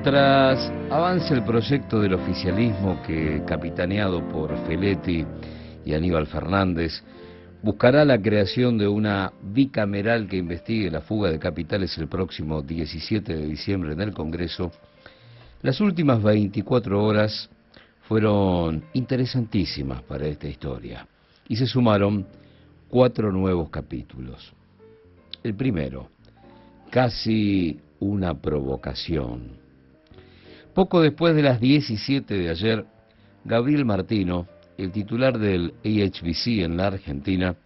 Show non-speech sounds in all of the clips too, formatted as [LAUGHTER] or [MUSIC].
Mientras avanza el proyecto del oficialismo que, capitaneado por Feletti y Aníbal Fernández, buscará la creación de una bicameral que investigue la fuga de capitales el próximo 17 de diciembre en el Congreso, las últimas 24 horas fueron interesantísimas para esta historia y se sumaron cuatro nuevos capítulos. El primero, casi una provocación. Poco después de las 17 de ayer, Gabriel Martino, el titular del AHBC en la Argentina,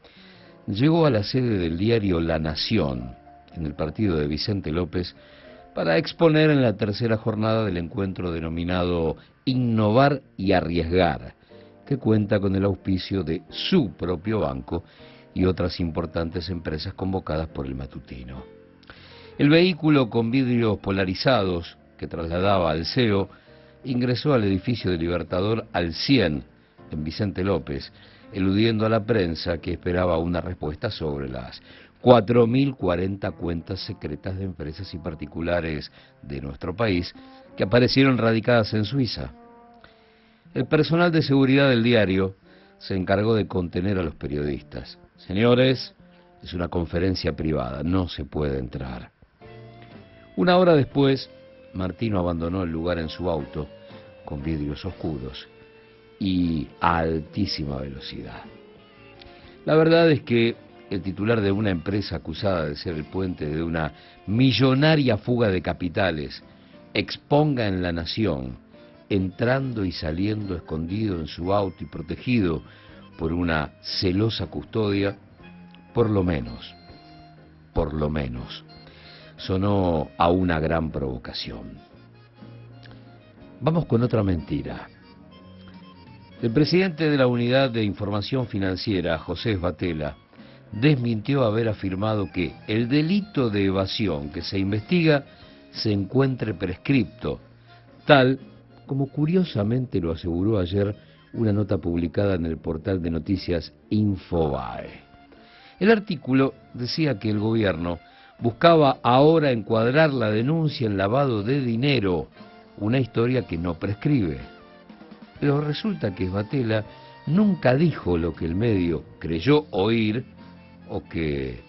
llegó a la sede del diario La Nación, en el partido de Vicente López, para exponer en la tercera jornada del encuentro denominado Innovar y Arriesgar, que cuenta con el auspicio de su propio banco y otras importantes empresas convocadas por el matutino. El vehículo con vidrios polarizados que trasladaba al CEO ingresó al edificio de Libertador al 100 en Vicente López, eludiendo a la prensa que esperaba una respuesta sobre las 4.040 cuentas secretas de empresas y particulares de nuestro país que aparecieron radicadas en Suiza. El personal de seguridad del diario se encargó de contener a los periodistas. Señores, es una conferencia privada, no se puede entrar. Una hora después, Martino abandonó el lugar en su auto, con vidrios oscuros y a altísima velocidad. La verdad es que el titular de una empresa acusada de ser el puente de una millonaria fuga de capitales exponga en la nación, entrando y saliendo escondido en su auto y protegido por una celosa custodia, por lo menos, por lo menos, sonó a una gran provocación. Vamos con otra mentira. El presidente de la Unidad de Información Financiera, José Batela, desmintió haber afirmado que el delito de evasión que se investiga se encuentre prescripto, tal como curiosamente lo aseguró ayer una nota publicada en el portal de noticias Infobae. El artículo decía que el gobierno buscaba ahora encuadrar la denuncia en lavado de dinero, una historia que no prescribe. Pero resulta que Batela nunca dijo lo que el medio creyó oír o que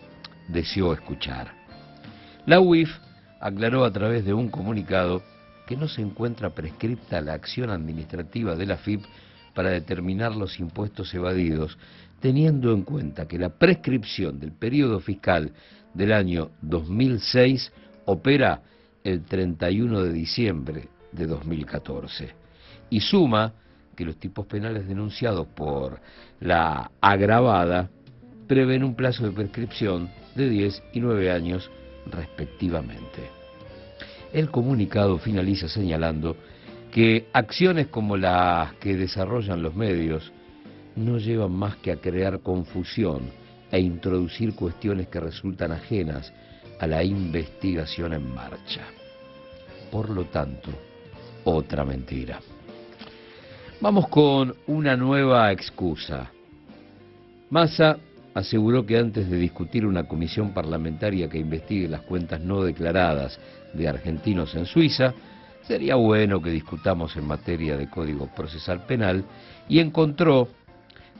deseó escuchar. La UIF aclaró a través de un comunicado que no se encuentra prescripta la acción administrativa de la FIP para determinar los impuestos evadidos, teniendo en cuenta que la prescripción del periodo fiscal del año 2006 opera el 31 de diciembre de 2014 y suma que los tipos penales denunciados por la agravada prevén un plazo de prescripción de 10 y 9 años respectivamente. El comunicado finaliza señalando que acciones como las que desarrollan los medios no llevan más que a crear confusión e introducir cuestiones que resultan ajenas a la investigación en marcha. Por lo tanto, otra mentira. Vamos con una nueva excusa. Massa aseguró que antes de discutir una comisión parlamentaria que investigue las cuentas no declaradas de argentinos en Suiza, sería bueno que discutamos en materia de Código Procesal Penal y encontró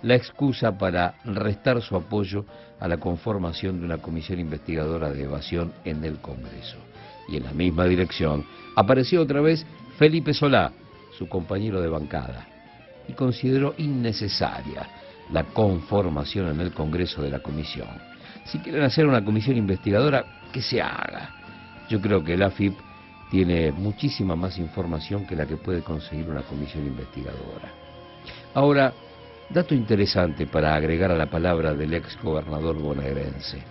la excusa para restar su apoyo a la conformación de una comisión investigadora de evasión en el Congreso. Y en la misma dirección apareció otra vez Felipe Solá, su compañero de bancada, y consideró innecesaria la conformación en el Congreso de la comisión. Si quieren hacer una comisión investigadora, que se haga. Yo creo que la AFIP tiene muchísima más información que la que puede conseguir una comisión investigadora. Ahora, dato interesante para agregar a la palabra del ex gobernador bonaerense.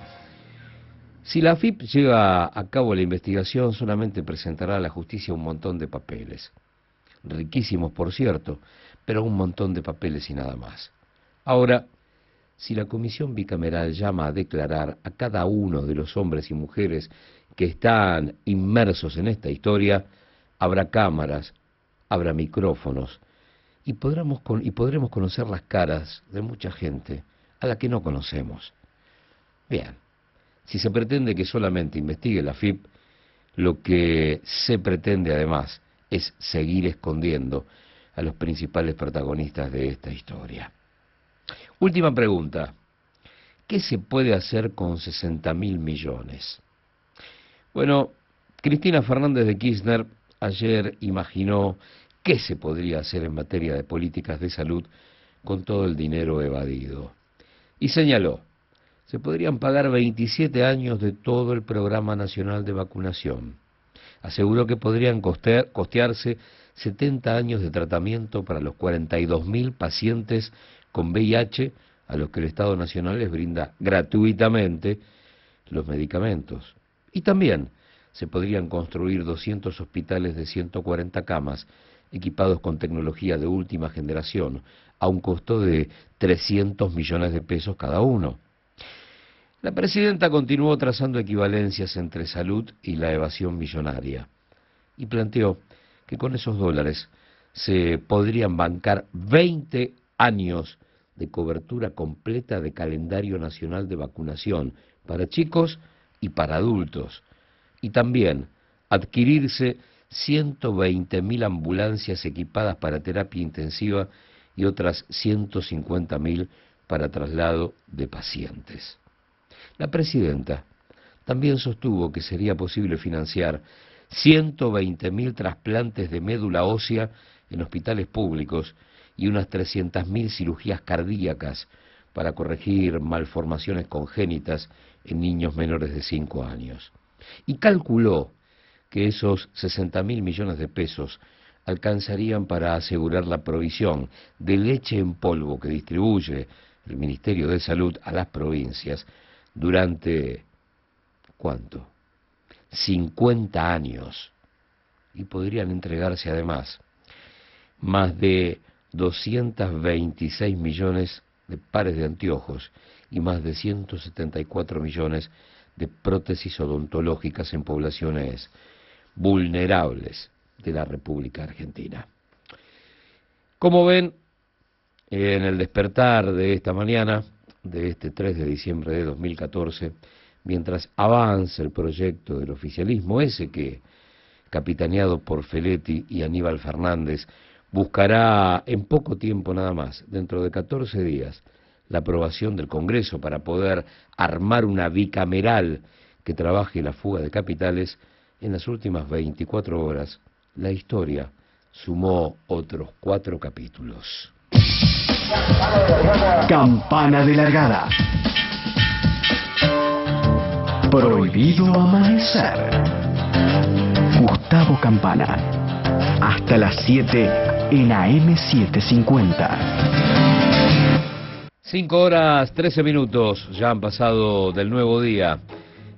Si la AFIP lleva a cabo la investigación, solamente presentará a la justicia un montón de papeles. Riquísimos, por cierto, pero un montón de papeles y nada más. Ahora, si la comisión bicameral llama a declarar a cada uno de los hombres y mujeres que están inmersos en esta historia, habrá cámaras, habrá micrófonos, y podremos, y podremos conocer las caras de mucha gente a la que no conocemos. Bien, si se pretende que solamente investigue la FIP, Lo que se pretende además es seguir escondiendo a los principales protagonistas de esta historia. Última pregunta. ¿Qué se puede hacer con 60 mil millones? Bueno, Cristina Fernández de Kirchner ayer imaginó qué se podría hacer en materia de políticas de salud con todo el dinero evadido. Y señaló, se podrían pagar 27 años de todo el Programa Nacional de Vacunación. Aseguró que podrían costearse 70 años de tratamiento para los 42.000 pacientes con VIH a los que el Estado Nacional les brinda gratuitamente los medicamentos. Y también se podrían construir 200 hospitales de 140 camas equipados con tecnología de última generación a un costo de 300 millones de pesos cada uno. La presidenta continuó trazando equivalencias entre salud y la evasión millonaria y planteó que con esos dólares se podrían bancar 20 años de cobertura completa de calendario nacional de vacunación para chicos y para adultos, y también adquirirse 120.000 ambulancias equipadas para terapia intensiva y otras 150.000 para traslado de pacientes. La presidenta también sostuvo que sería posible financiar 120.000 trasplantes de médula ósea en hospitales públicos y unas 300.000 cirugías cardíacas para corregir malformaciones congénitas en niños menores de 5 años. Y calculó que esos 60 mil millones de pesos alcanzarían para asegurar la provisión de leche en polvo que distribuye el Ministerio de Salud a las provincias durante, ¿cuánto? 50 años. Y podrían entregarse además más de 226 millones de pares de anteojos y más de 174 millones de prótesis odontológicas en poblaciones vulnerables de la República Argentina. Como ven, en el despertar de esta mañana, de este 3 de diciembre de 2014, mientras avanza el proyecto del oficialismo, ese que, capitaneado por Feletti y Aníbal Fernández, buscará en poco tiempo nada más, dentro de 14 días, la aprobación del Congreso para poder armar una bicameral que trabaje la fuga de capitales, en las últimas 24 horas la historia sumó otros cuatro capítulos. Campana de largada. Prohibido amanecer. Gustavo Campana. Hasta las 7 en AM750. 5 horas 13 minutos ya han pasado del nuevo día,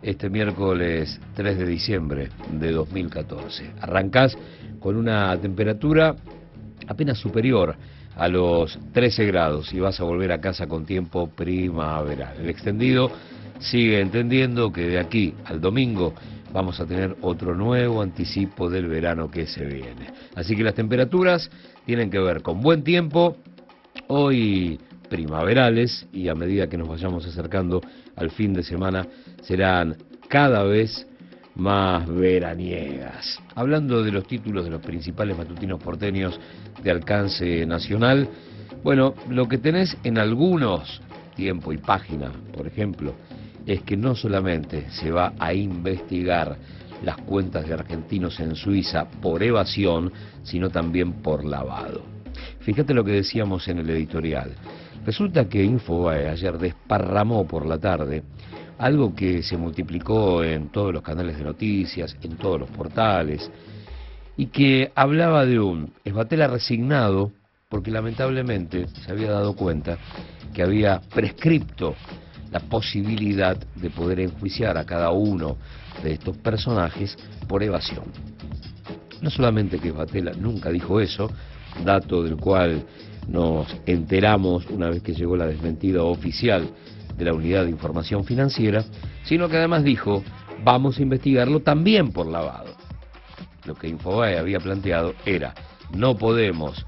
este miércoles 3 de diciembre de 2014. Arrancás con una temperatura apenas superior a los 13 grados y vas a volver a casa con tiempo primaveral. El extendido sigue entendiendo que de aquí al domingo vamos a tener otro nuevo anticipo del verano que se viene. Así que las temperaturas tienen que ver con buen tiempo, hoy primaverales y a medida que nos vayamos acercando al fin de semana serán cada vez más veraniegas. Hablando de los títulos de los principales matutinos porteños de alcance nacional, bueno, lo que tenés en algunos, tiempo y página, por ejemplo, es que no solamente se va a investigar las cuentas de argentinos en Suiza por evasión, sino también por lavado. Fíjate lo que decíamos en el editorial. Resulta que Infobae ayer desparramó por la tarde algo que se multiplicó en todos los canales de noticias, en todos los portales, y que hablaba de un Esbatela resignado porque lamentablemente se había dado cuenta que había prescripto la posibilidad de poder enjuiciar a cada uno de estos personajes por evasión. No solamente que Esbatela nunca dijo eso, dato del cual nos enteramos una vez que llegó la desmentida oficial de la Unidad de Información Financiera, sino que además dijo, vamos a investigarlo también por lavado. Lo que Infobae había planteado era, no podemos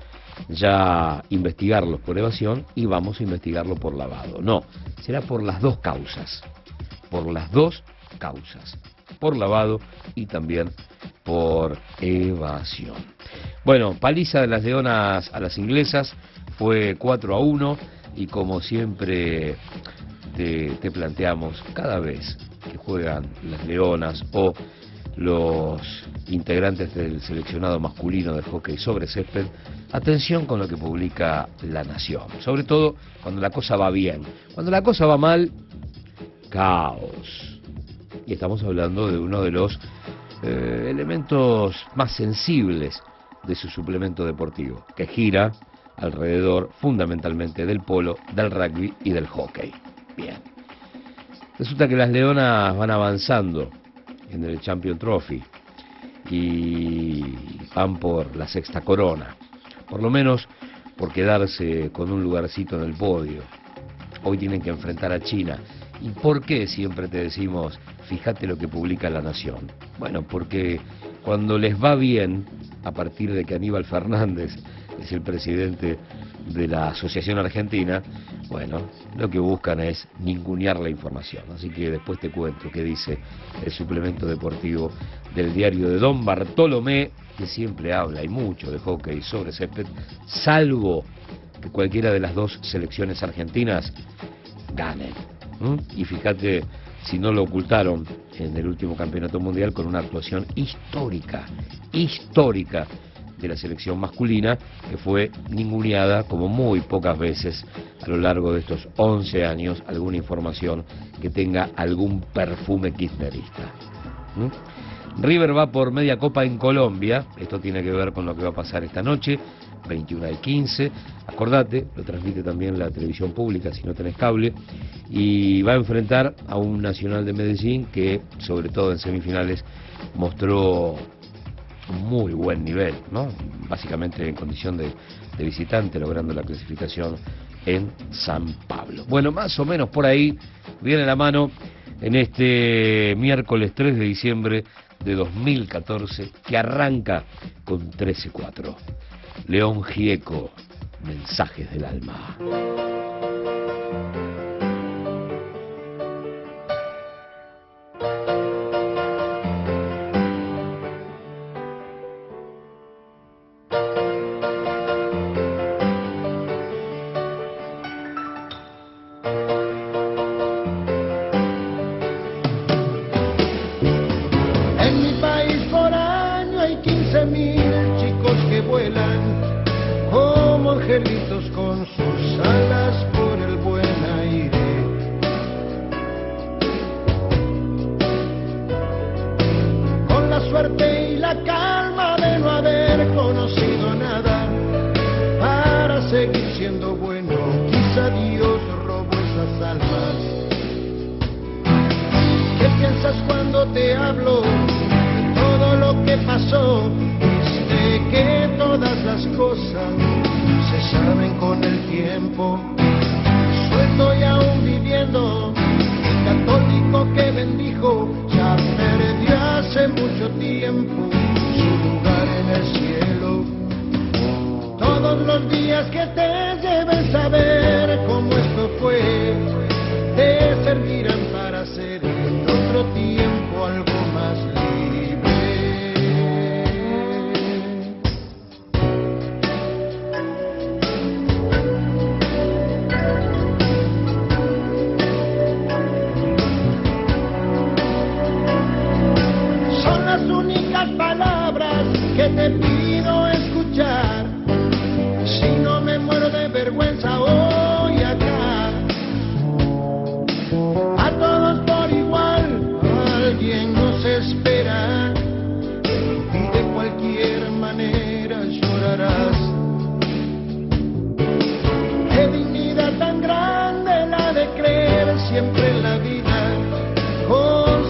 ya investigarlos por evasión y vamos a investigarlo por lavado. No, será por las dos causas, por las dos causas. por lavado y también por evasión. Bueno, paliza de las leonas a las inglesas fue 4 a 1 y como siempre te, te planteamos cada vez que juegan las leonas o los integrantes del seleccionado masculino de hockey sobre césped, atención con lo que publica La Nación, sobre todo cuando la cosa va bien. Cuando la cosa va mal, caos. Y estamos hablando de uno de los eh, elementos más sensibles de su suplemento deportivo, que gira alrededor fundamentalmente del polo, del rugby y del hockey. Bien. Resulta que las leonas van avanzando en el Champion Trophy y van por la sexta corona, por lo menos por quedarse con un lugarcito en el podio. Hoy tienen que enfrentar a China. ¿Y por qué siempre te decimos, fíjate lo que publica La Nación? Bueno, porque cuando les va bien, a partir de que Aníbal Fernández es el presidente de la Asociación Argentina, bueno, lo que buscan es ningunear la información. Así que después te cuento qué dice el suplemento deportivo del diario de Don Bartolomé, que siempre habla y mucho de hockey sobre césped, salvo que cualquiera de las dos selecciones argentinas gane. Y fíjate si no lo ocultaron en el último campeonato mundial con una actuación histórica, histórica de la selección masculina, que fue ninguneada como muy pocas veces a lo largo de estos 11 años alguna información que tenga algún perfume kirchnerista. River va por media copa en Colombia, esto tiene que ver con lo que va a pasar esta noche, 21 y 15, acordate, lo transmite también la televisión pública si no tenés cable, y va a enfrentar a un Nacional de Medellín que, sobre todo en semifinales, mostró muy buen nivel, ¿no? Básicamente en condición de, de, visitante, logrando la clasificación en San Pablo. Bueno, más o menos por ahí viene la mano en este miércoles 3 de diciembre de 2014 que arranca con 13-4. León Gieco, mensajes del alma.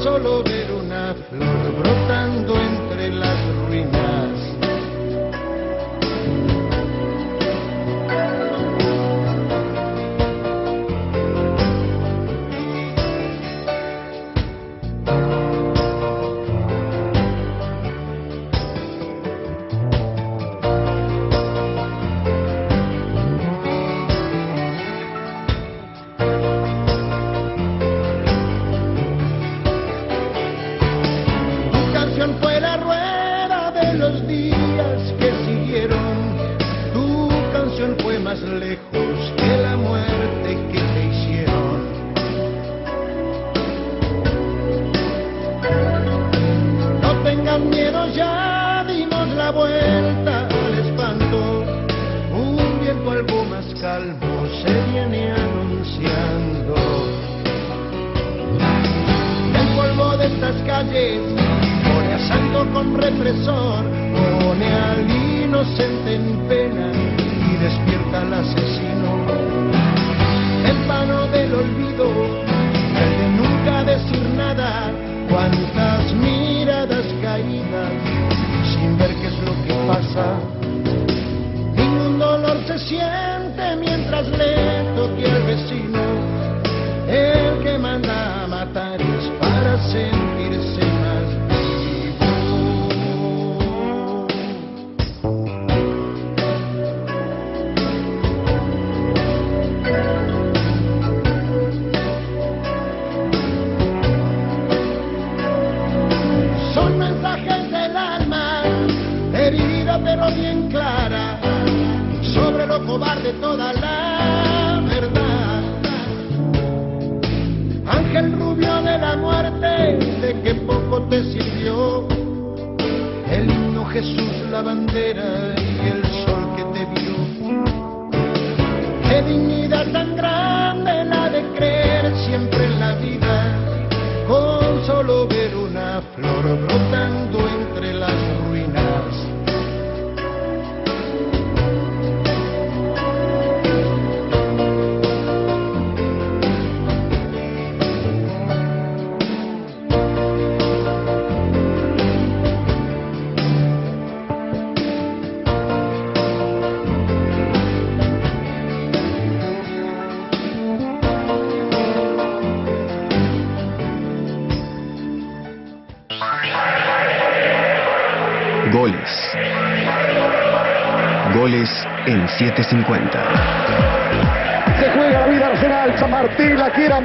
solo ver una flor brotando en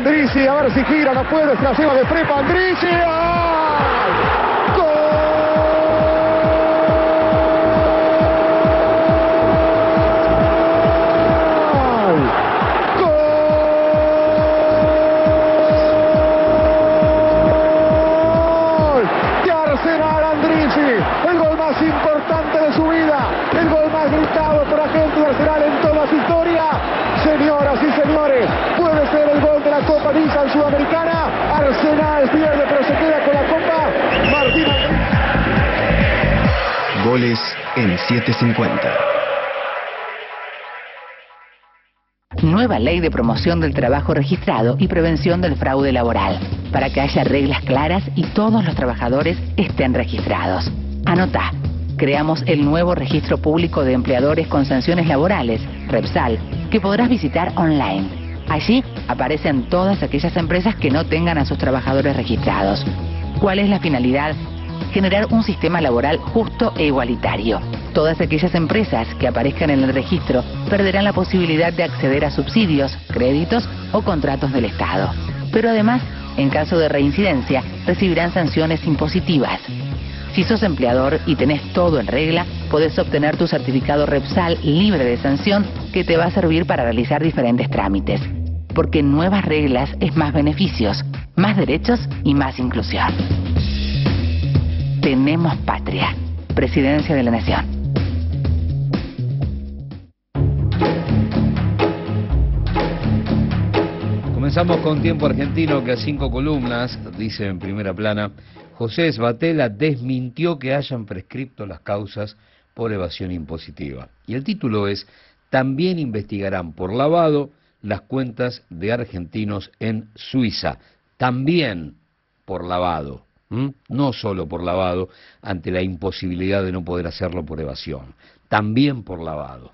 Andrisi, a ver si gira, no puede, se la lleva de trepa Andrisi. ¡ay! En 750. Nueva ley de promoción del trabajo registrado y prevención del fraude laboral, para que haya reglas claras y todos los trabajadores estén registrados. Anota, creamos el nuevo registro público de empleadores con sanciones laborales, Repsal, que podrás visitar online. Allí aparecen todas aquellas empresas que no tengan a sus trabajadores registrados. ¿Cuál es la finalidad? Generar un sistema laboral justo e igualitario. Todas aquellas empresas que aparezcan en el registro perderán la posibilidad de acceder a subsidios, créditos o contratos del Estado. Pero además, en caso de reincidencia, recibirán sanciones impositivas. Si sos empleador y tenés todo en regla, podés obtener tu certificado Repsal libre de sanción que te va a servir para realizar diferentes trámites. Porque nuevas reglas es más beneficios, más derechos y más inclusión. Tenemos patria. Presidencia de la Nación. Comenzamos con tiempo argentino que a cinco columnas, dice en primera plana, José Esbatela desmintió que hayan prescripto las causas por evasión impositiva. Y el título es, también investigarán por lavado las cuentas de argentinos en Suiza. También por lavado. No solo por lavado, ante la imposibilidad de no poder hacerlo por evasión. También por lavado.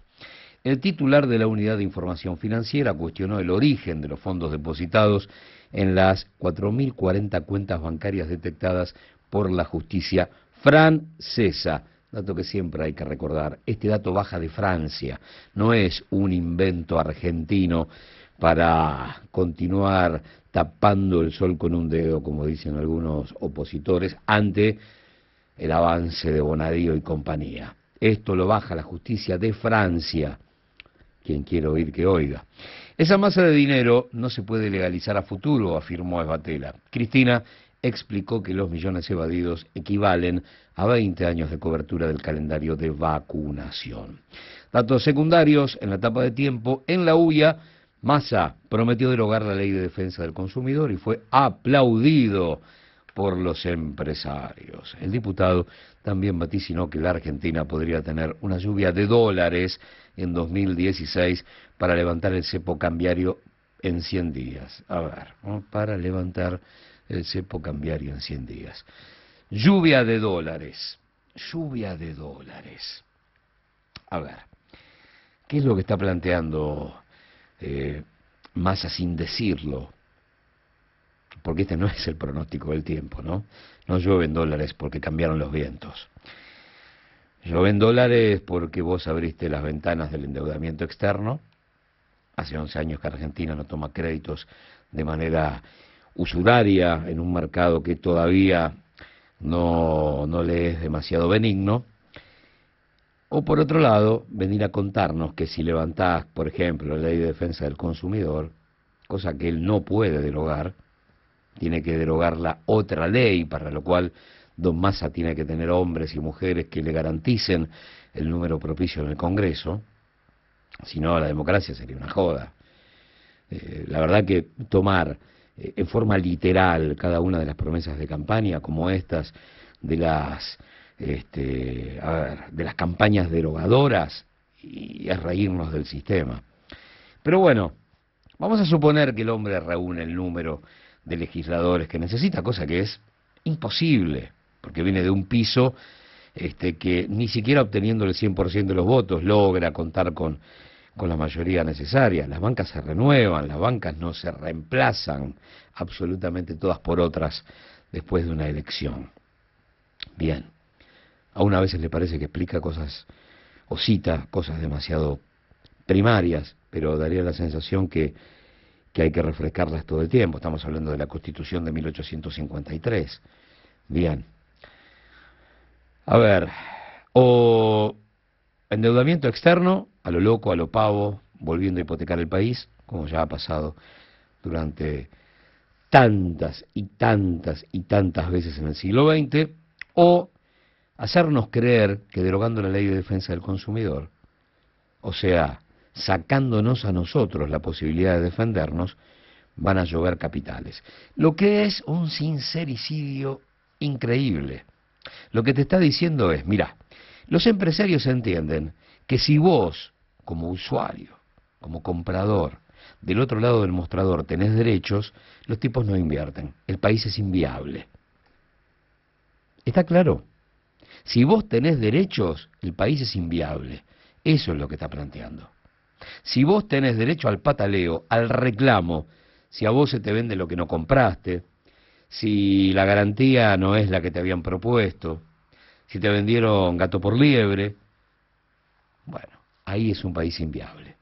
El titular de la Unidad de Información Financiera cuestionó el origen de los fondos depositados en las 4.040 cuentas bancarias detectadas por la justicia francesa. Dato que siempre hay que recordar. Este dato baja de Francia, no es un invento argentino para continuar tapando el sol con un dedo, como dicen algunos opositores, ante el avance de Bonadío y compañía. Esto lo baja la justicia de Francia quien quiera oír que oiga. Esa masa de dinero no se puede legalizar a futuro, afirmó Esbatela. Cristina explicó que los millones evadidos equivalen a 20 años de cobertura del calendario de vacunación. Datos secundarios en la etapa de tiempo, en la UIA, Massa prometió derogar la ley de defensa del consumidor y fue aplaudido por los empresarios. El diputado también vaticinó que la Argentina podría tener una lluvia de dólares en 2016 para levantar el cepo cambiario en 100 días. A ver, para levantar el cepo cambiario en 100 días. Lluvia de dólares. Lluvia de dólares. A ver, ¿qué es lo que está planteando eh, Massa sin decirlo? porque este no es el pronóstico del tiempo, ¿no? No llueven dólares porque cambiaron los vientos. Llueven dólares porque vos abriste las ventanas del endeudamiento externo. Hace 11 años que Argentina no toma créditos de manera usuraria en un mercado que todavía no, no le es demasiado benigno. O por otro lado, venir a contarnos que si levantás, por ejemplo, la ley de defensa del consumidor, cosa que él no puede derogar, tiene que derogar la otra ley, para lo cual Don Massa tiene que tener hombres y mujeres que le garanticen el número propicio en el Congreso, si no la democracia sería una joda. Eh, la verdad que tomar eh, en forma literal cada una de las promesas de campaña, como estas de las, este, a ver, de las campañas derogadoras, y es reírnos del sistema. Pero bueno, vamos a suponer que el hombre reúne el número de legisladores que necesita, cosa que es imposible, porque viene de un piso este, que ni siquiera obteniendo el 100% de los votos logra contar con, con la mayoría necesaria. Las bancas se renuevan, las bancas no se reemplazan absolutamente todas por otras después de una elección. Bien, a una veces le parece que explica cosas o cita cosas demasiado primarias, pero daría la sensación que que hay que refrescarlas todo el tiempo. Estamos hablando de la Constitución de 1853. Bien. A ver, o endeudamiento externo, a lo loco, a lo pavo, volviendo a hipotecar el país, como ya ha pasado durante tantas y tantas y tantas veces en el siglo XX, o hacernos creer que derogando la ley de defensa del consumidor, o sea, sacándonos a nosotros la posibilidad de defendernos, van a llover capitales. Lo que es un sincericidio increíble. Lo que te está diciendo es, mira, los empresarios entienden que si vos, como usuario, como comprador, del otro lado del mostrador tenés derechos, los tipos no invierten. El país es inviable. ¿Está claro? Si vos tenés derechos, el país es inviable. Eso es lo que está planteando. Si vos tenés derecho al pataleo, al reclamo, si a vos se te vende lo que no compraste, si la garantía no es la que te habían propuesto, si te vendieron gato por liebre, bueno, ahí es un país inviable.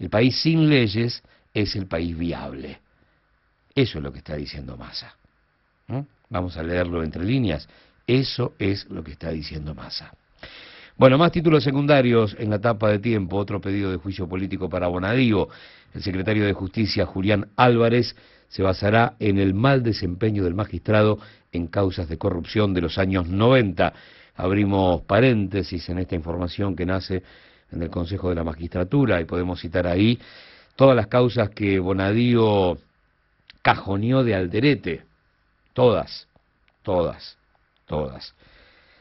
El país sin leyes es el país viable. Eso es lo que está diciendo Massa. Vamos a leerlo entre líneas. Eso es lo que está diciendo Massa. Bueno, más títulos secundarios en la tapa de tiempo. Otro pedido de juicio político para Bonadío. El secretario de Justicia, Julián Álvarez, se basará en el mal desempeño del magistrado en causas de corrupción de los años 90. Abrimos paréntesis en esta información que nace en el Consejo de la Magistratura y podemos citar ahí todas las causas que Bonadío cajoneó de Alderete. Todas, todas, todas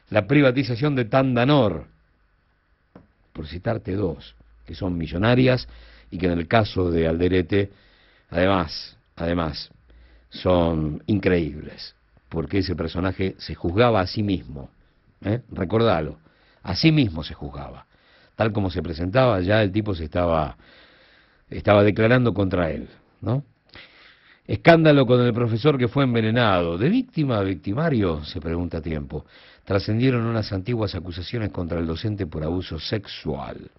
la privatización de Tandanor, por citarte dos, que son millonarias y que en el caso de Alderete, además, además, son increíbles, porque ese personaje se juzgaba a sí mismo, ¿eh? recordalo, a sí mismo se juzgaba. Tal como se presentaba, ya el tipo se estaba, estaba declarando contra él, ¿no? Escándalo con el profesor que fue envenenado. ¿De víctima a victimario? se pregunta a tiempo trascendieron unas antiguas acusaciones contra el docente por abuso sexual.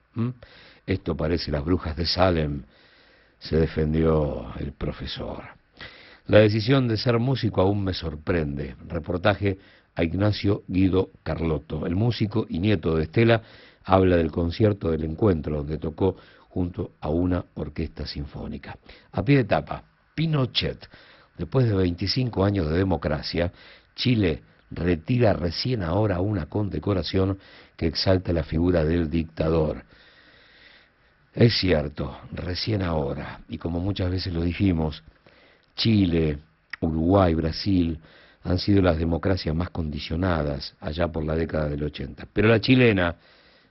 Esto parece las brujas de Salem, se defendió el profesor. La decisión de ser músico aún me sorprende. Reportaje a Ignacio Guido Carlotto. El músico y nieto de Estela habla del concierto del encuentro donde tocó junto a una orquesta sinfónica. A pie de tapa, Pinochet. Después de 25 años de democracia, Chile retira recién ahora una condecoración que exalta la figura del dictador. Es cierto, recién ahora, y como muchas veces lo dijimos, Chile, Uruguay, Brasil, han sido las democracias más condicionadas allá por la década del 80. Pero la chilena,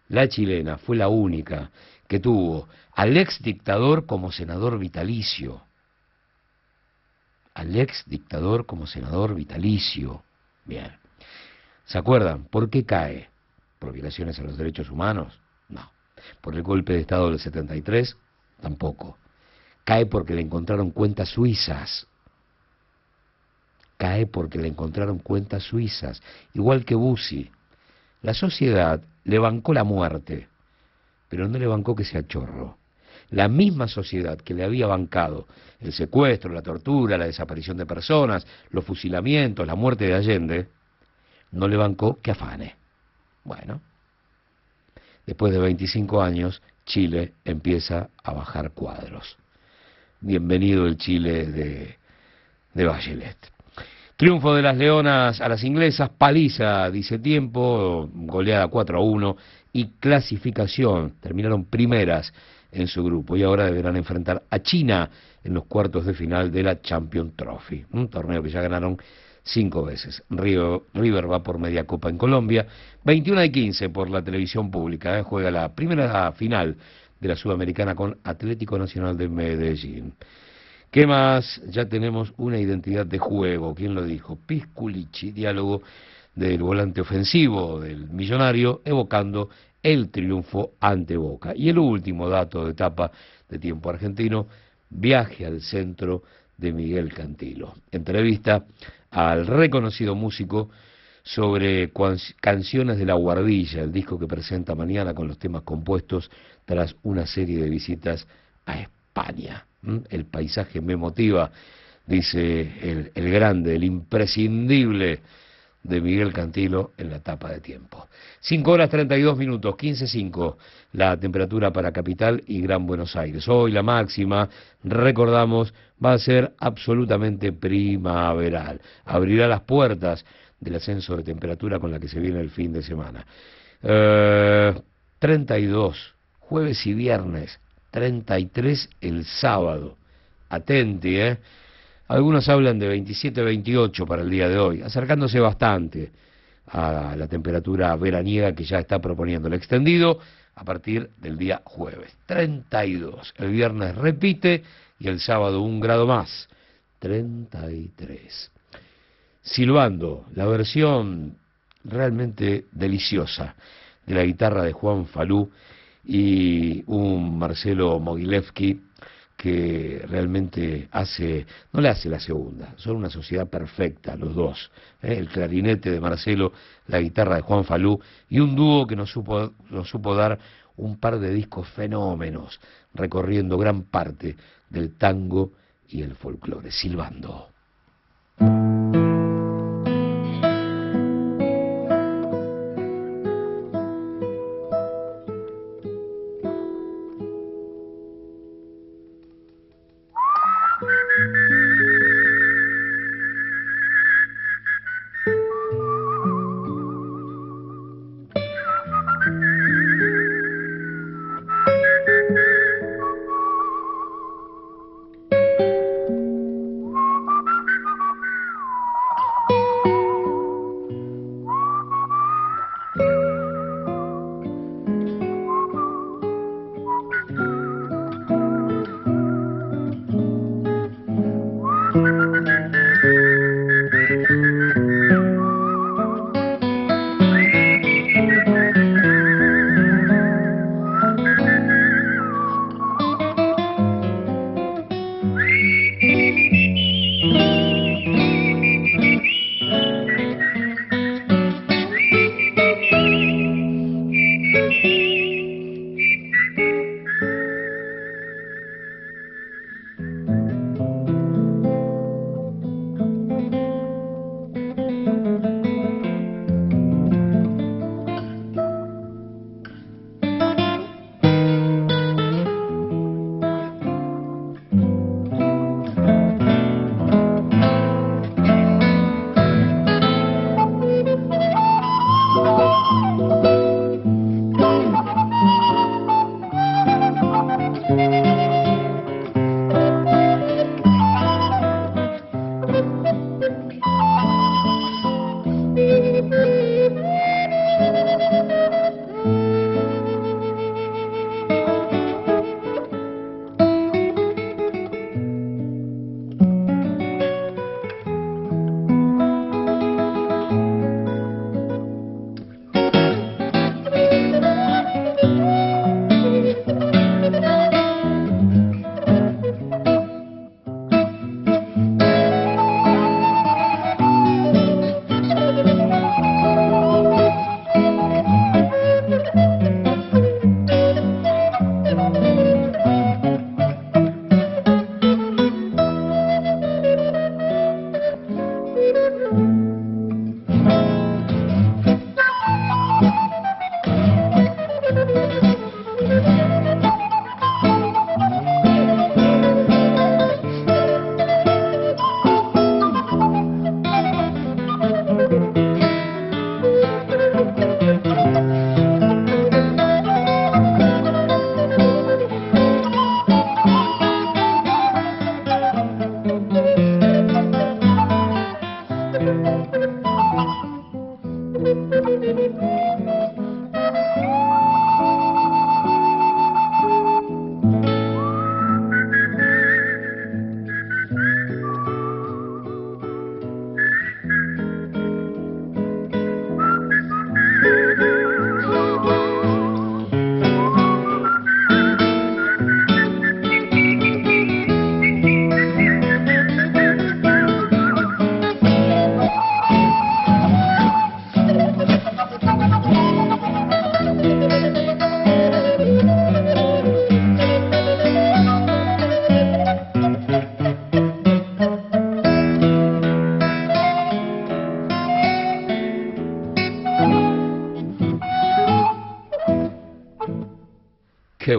la chilena fue la única que tuvo al ex dictador como senador vitalicio. Al ex dictador como senador vitalicio. Bien. ¿Se acuerdan? ¿Por qué cae? ¿Por violaciones a los derechos humanos? No. ¿Por el golpe de Estado del 73? Tampoco. Cae porque le encontraron cuentas suizas cae porque le encontraron cuentas suizas, igual que Bussi. La sociedad le bancó la muerte, pero no le bancó que sea chorro. La misma sociedad que le había bancado el secuestro, la tortura, la desaparición de personas, los fusilamientos, la muerte de Allende, no le bancó que afane. Bueno, después de 25 años, Chile empieza a bajar cuadros. Bienvenido el Chile de, de Bachelet. Triunfo de las Leonas a las inglesas, paliza, dice tiempo, goleada 4 a 1 y clasificación. Terminaron primeras en su grupo y ahora deberán enfrentar a China en los cuartos de final de la Champion Trophy, un torneo que ya ganaron cinco veces. River va por media copa en Colombia, 21 y 15 por la televisión pública, ¿eh? juega la primera final de la Sudamericana con Atlético Nacional de Medellín. ¿Qué más? Ya tenemos una identidad de juego. ¿Quién lo dijo? Pisculici, diálogo del volante ofensivo del millonario, evocando el triunfo ante Boca. Y el último dato de etapa de tiempo argentino, viaje al centro de Miguel Cantilo. Entrevista al reconocido músico sobre Canciones de la Guardilla, el disco que presenta mañana con los temas compuestos tras una serie de visitas a España. El paisaje me motiva, dice el, grande, el imprescindible de Miguel Cantilo en la etapa de tiempo. 5 horas 32 minutos, 15.5 la temperatura para Capital y Gran Buenos Aires. Hoy la máxima, recordamos, va a ser absolutamente primaveral. Abrirá las puertas del ascenso de temperatura con la que se viene el fin de semana. 32, eh, jueves y viernes, 33 el sábado. Atenti, ¿eh? Algunos hablan de 27-28 para el día de hoy, acercándose bastante a la temperatura veraniega que ya está proponiendo el extendido a partir del día jueves. 32. El viernes repite y el sábado un grado más. 33. Silbando, la versión realmente deliciosa de la guitarra de Juan Falú y un Marcelo Mogilevsky que realmente hace, no le hace la segunda, son una sociedad perfecta los dos, ¿eh? el clarinete de Marcelo, la guitarra de Juan Falú y un dúo que nos supo, nos supo dar un par de discos fenómenos, recorriendo gran parte del tango y el folclore, silbando.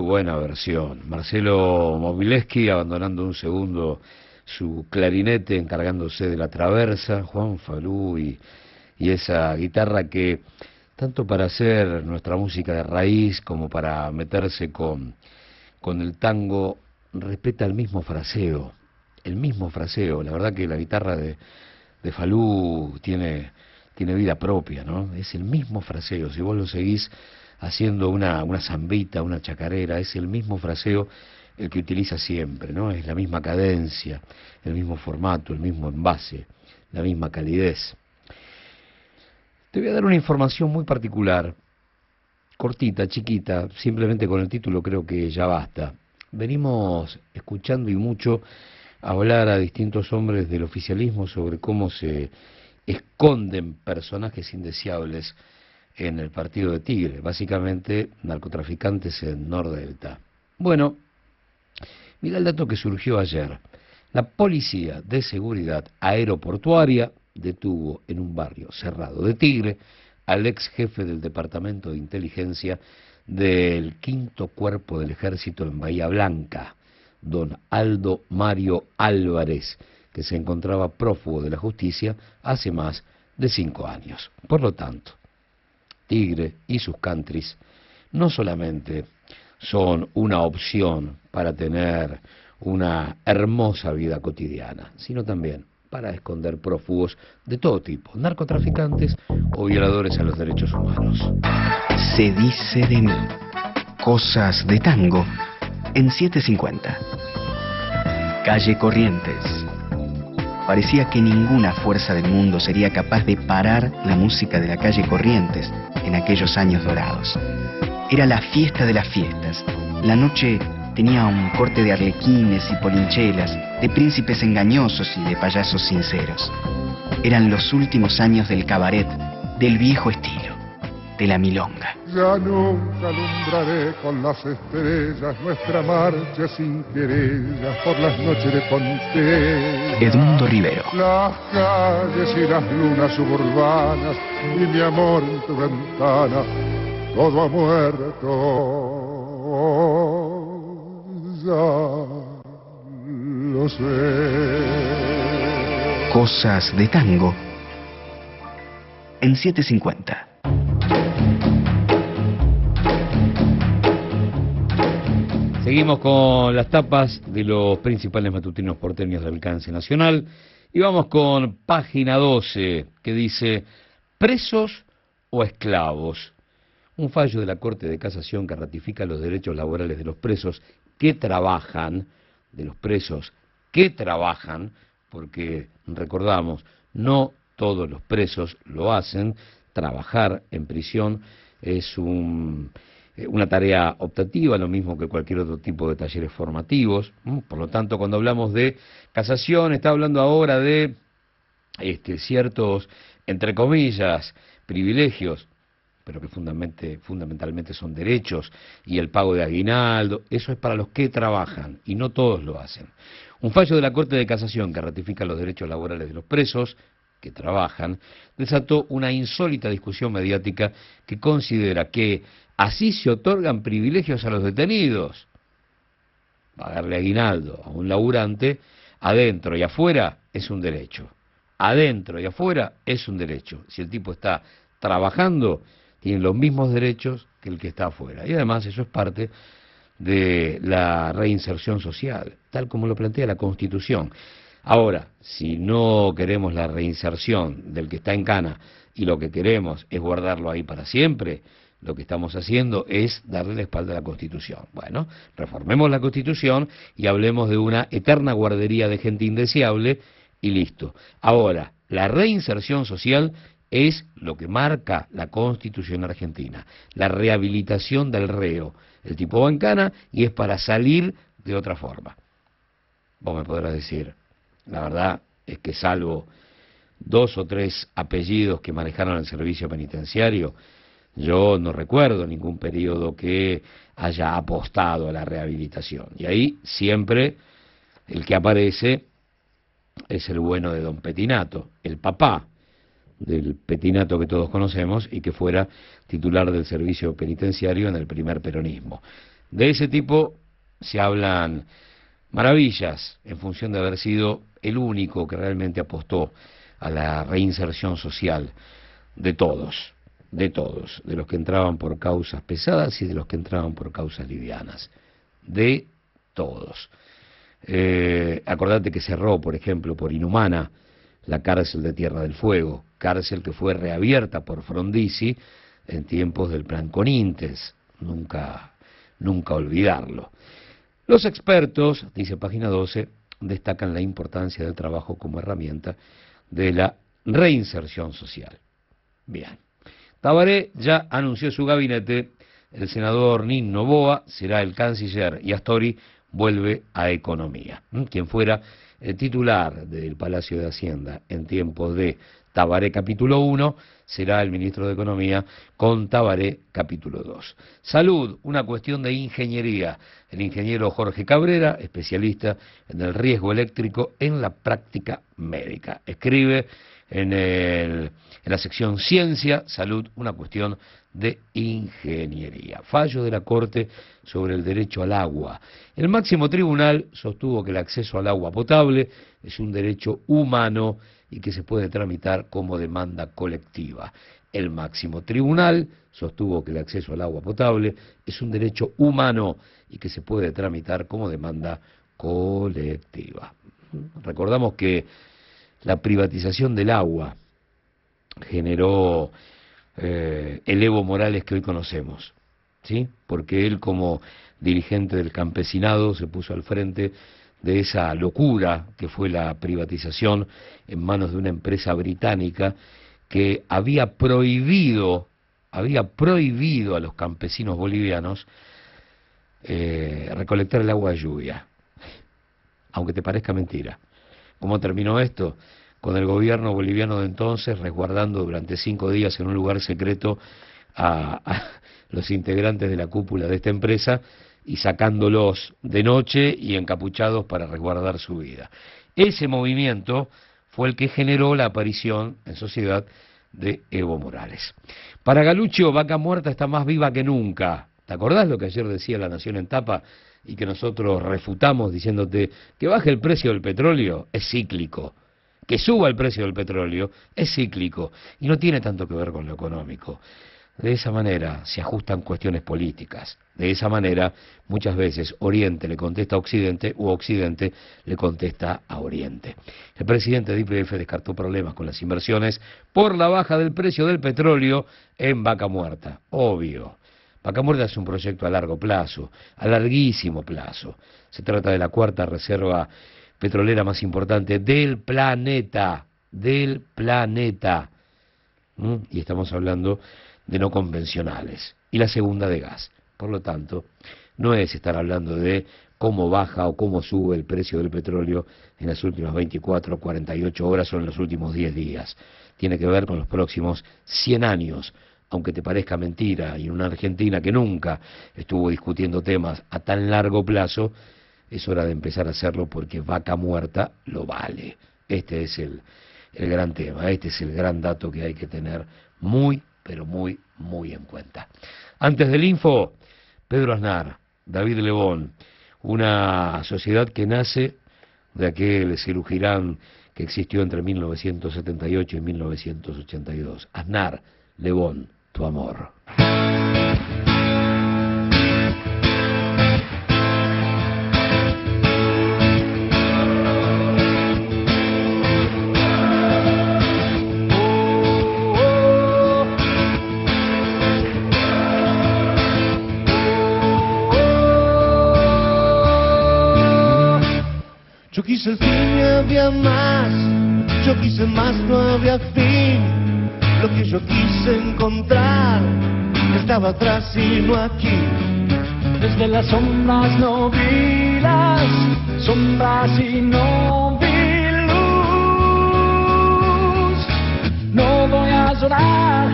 Buena versión. Marcelo Mobileski abandonando un segundo su clarinete, encargándose de la traversa, Juan Falú y, y esa guitarra que tanto para hacer nuestra música de raíz como para meterse con, con el tango, respeta el mismo fraseo, el mismo fraseo. La verdad que la guitarra de, de Falú tiene, tiene vida propia, ¿no? Es el mismo fraseo. Si vos lo seguís haciendo una, zambita, una chacarera, es el mismo fraseo el que utiliza siempre, ¿no? Es la misma cadencia, el mismo formato, el mismo envase, la misma calidez. Te voy a dar una información muy particular, cortita, chiquita, simplemente con el título creo que ya basta. Venimos escuchando y mucho hablar a distintos hombres del oficialismo sobre cómo se esconden personajes indeseables en el partido de Tigre, básicamente narcotraficantes en Nordelta. Bueno, mira el dato que surgió ayer. La Policía de Seguridad Aeroportuaria detuvo en un barrio cerrado de Tigre al ex jefe del Departamento de Inteligencia del Quinto Cuerpo del Ejército en Bahía Blanca, don Aldo Mario Álvarez, que se encontraba prófugo de la justicia hace más de cinco años. Por lo tanto, Tigre y sus countries no solamente son una opción para tener una hermosa vida cotidiana, sino también para esconder prófugos de todo tipo, narcotraficantes o violadores a los derechos humanos. Se dice de mí. Cosas de tango en 750. Calle Corrientes. Parecía que ninguna fuerza del mundo sería capaz de parar la música de la calle Corrientes en aquellos años dorados. Era la fiesta de las fiestas. La noche tenía un corte de arlequines y polinchelas, de príncipes engañosos y de payasos sinceros. Eran los últimos años del cabaret, del viejo estilo, de la milonga. Ya nunca alumbraré con las estrellas nuestra marcha sin querellas por las noches de Ponte. Edmundo Rivero. Las calles y las lunas suburbanas y mi amor en tu ventana, todo ha muerto. Ya lo sé. Cosas de tango en 750. Seguimos con las tapas de los principales matutinos porteños de alcance nacional y vamos con página 12 que dice presos o esclavos. Un fallo de la Corte de Casación que ratifica los derechos laborales de los presos que trabajan, de los presos que trabajan, porque recordamos, no todos los presos lo hacen, trabajar en prisión es un una tarea optativa, lo mismo que cualquier otro tipo de talleres formativos. Por lo tanto, cuando hablamos de casación, está hablando ahora de este, ciertos, entre comillas, privilegios, pero que fundamentalmente son derechos, y el pago de aguinaldo, eso es para los que trabajan, y no todos lo hacen. Un fallo de la Corte de Casación que ratifica los derechos laborales de los presos, que trabajan, desató una insólita discusión mediática que considera que Así se otorgan privilegios a los detenidos. Pagarle aguinaldo a un laburante, adentro y afuera, es un derecho. Adentro y afuera es un derecho. Si el tipo está trabajando, tiene los mismos derechos que el que está afuera. Y además eso es parte de la reinserción social, tal como lo plantea la Constitución. Ahora, si no queremos la reinserción del que está en cana y lo que queremos es guardarlo ahí para siempre, lo que estamos haciendo es darle la espalda a la Constitución. Bueno, reformemos la Constitución y hablemos de una eterna guardería de gente indeseable y listo. Ahora, la reinserción social es lo que marca la Constitución argentina, la rehabilitación del reo. El tipo bancana y es para salir de otra forma. Vos me podrás decir, la verdad es que salvo dos o tres apellidos que manejaron el servicio penitenciario, yo no recuerdo ningún periodo que haya apostado a la rehabilitación. Y ahí siempre el que aparece es el bueno de don Petinato, el papá del Petinato que todos conocemos y que fuera titular del servicio penitenciario en el primer peronismo. De ese tipo se hablan maravillas en función de haber sido el único que realmente apostó a la reinserción social de todos, de todos, de los que entraban por causas pesadas y de los que entraban por causas livianas, de todos. Eh, acordate que cerró, por ejemplo, por Inhumana, la cárcel de Tierra del Fuego, cárcel que fue reabierta por Frondizi en tiempos del plan Conintes, nunca, nunca olvidarlo. Los expertos, dice página 12, destacan la importancia del trabajo como herramienta de la reinserción social. Bien. Tabaré ya anunció su gabinete, el senador Nin Novoa será el canciller y Astori vuelve a Economía. Quien fuera el titular del Palacio de Hacienda en tiempos de Tabaré capítulo 1 será el ministro de Economía con Tabaré capítulo 2. Salud, una cuestión de ingeniería. El ingeniero Jorge Cabrera, especialista en el riesgo eléctrico en la práctica médica. Escribe en, en la sección Ciencia, Salud, una cuestión de ingeniería. Fallo de la Corte sobre el derecho al agua. El máximo tribunal sostuvo que el acceso al agua potable es un derecho humano y que se puede tramitar como demanda colectiva. El máximo tribunal sostuvo que el acceso al agua potable es un derecho humano y que se puede tramitar como demanda colectiva. Recordamos que la privatización del agua generó eh, el Evo Morales que hoy conocemos, ¿sí? Porque él como dirigente del campesinado se puso al frente de esa locura que fue la privatización en manos de una empresa británica que había prohibido, había prohibido a los campesinos bolivianos eh, recolectar el agua de lluvia, aunque te parezca mentira. ¿Cómo terminó esto? Con el gobierno boliviano de entonces resguardando durante cinco días en un lugar secreto a [LAUGHS] los integrantes de la cúpula de esta empresa y sacándolos de noche y encapuchados para resguardar su vida. Ese movimiento fue el que generó la aparición en sociedad de Evo Morales. Para Galucho, Vaca Muerta está más viva que nunca. ¿Te acordás lo que ayer decía La Nación en Tapa y que nosotros refutamos diciéndote que baje el precio del petróleo? Es cíclico. Que suba el precio del petróleo es cíclico y no tiene tanto que ver con lo económico. De esa manera se ajustan cuestiones políticas. De esa manera, muchas veces Oriente le contesta a Occidente o Occidente le contesta a Oriente. El presidente de IPF descartó problemas con las inversiones por la baja del precio del petróleo en Vaca Muerta. Obvio. Vaca Muerta es un proyecto a largo plazo, a larguísimo plazo. Se trata de la cuarta reserva petrolera más importante del planeta, del planeta. Y estamos hablando de no convencionales y la segunda de gas. Por lo tanto, no es estar hablando de cómo baja o cómo sube el precio del petróleo en las últimas 24 o 48 horas o en los últimos 10 días. Tiene que ver con los próximos 100 años, aunque te parezca mentira, y una Argentina que nunca estuvo discutiendo temas a tan largo plazo, es hora de empezar a hacerlo porque vaca muerta lo vale. Este es el, el gran tema, este es el gran dato que hay que tener muy, pero muy, muy en cuenta. Antes del info, Pedro Aznar, David Lebón, una sociedad que nace de aquel cirujirán que existió entre 1978 y 1982. Aznar, Lebón, tu amor. Yo quise el fin y había más, yo quise más, no había fin. Yo quise encontrar estaba atrás y no aquí. Desde las sombras no vi las sombras y no vi luz. No voy a llorar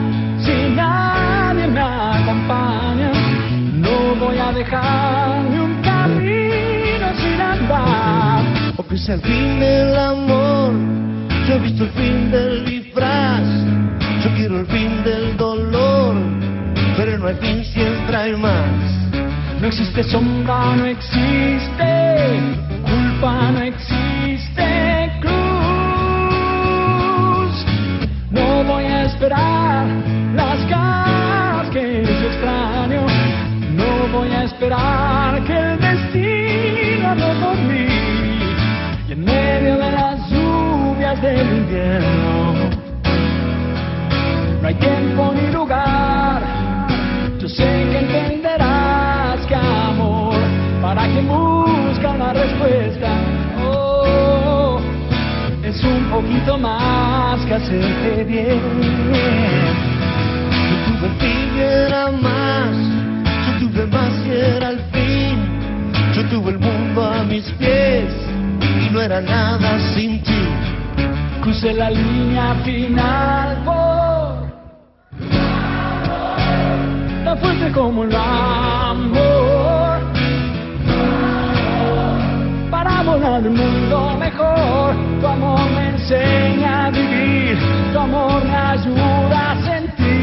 si nadie me acompaña. No voy a dejar ni un camino sin andar. O que es el fin del amor, yo he visto el fin del disfraz. El fin del dolor, pero no hay fin si entra hay más. No existe sombra, no existe culpa, no existe cruz. No voy a esperar las caras que yo extraño. No voy a esperar que el destino no por mí. Y en medio de las lluvias del invierno no hay tiempo ni lugar. Yo sé que entenderás que amor para quien busca una respuesta oh, es un poquito más que hacerte bien. Yo tuve fin y era más, yo tuve más y era el fin. Yo tuve el mundo a mis pies y no era nada sin ti. Crucé la línea final por tan fuerte como el amor para volar el mundo mejor. Tu amor me enseña a vivir, tu amor me ayuda a sentir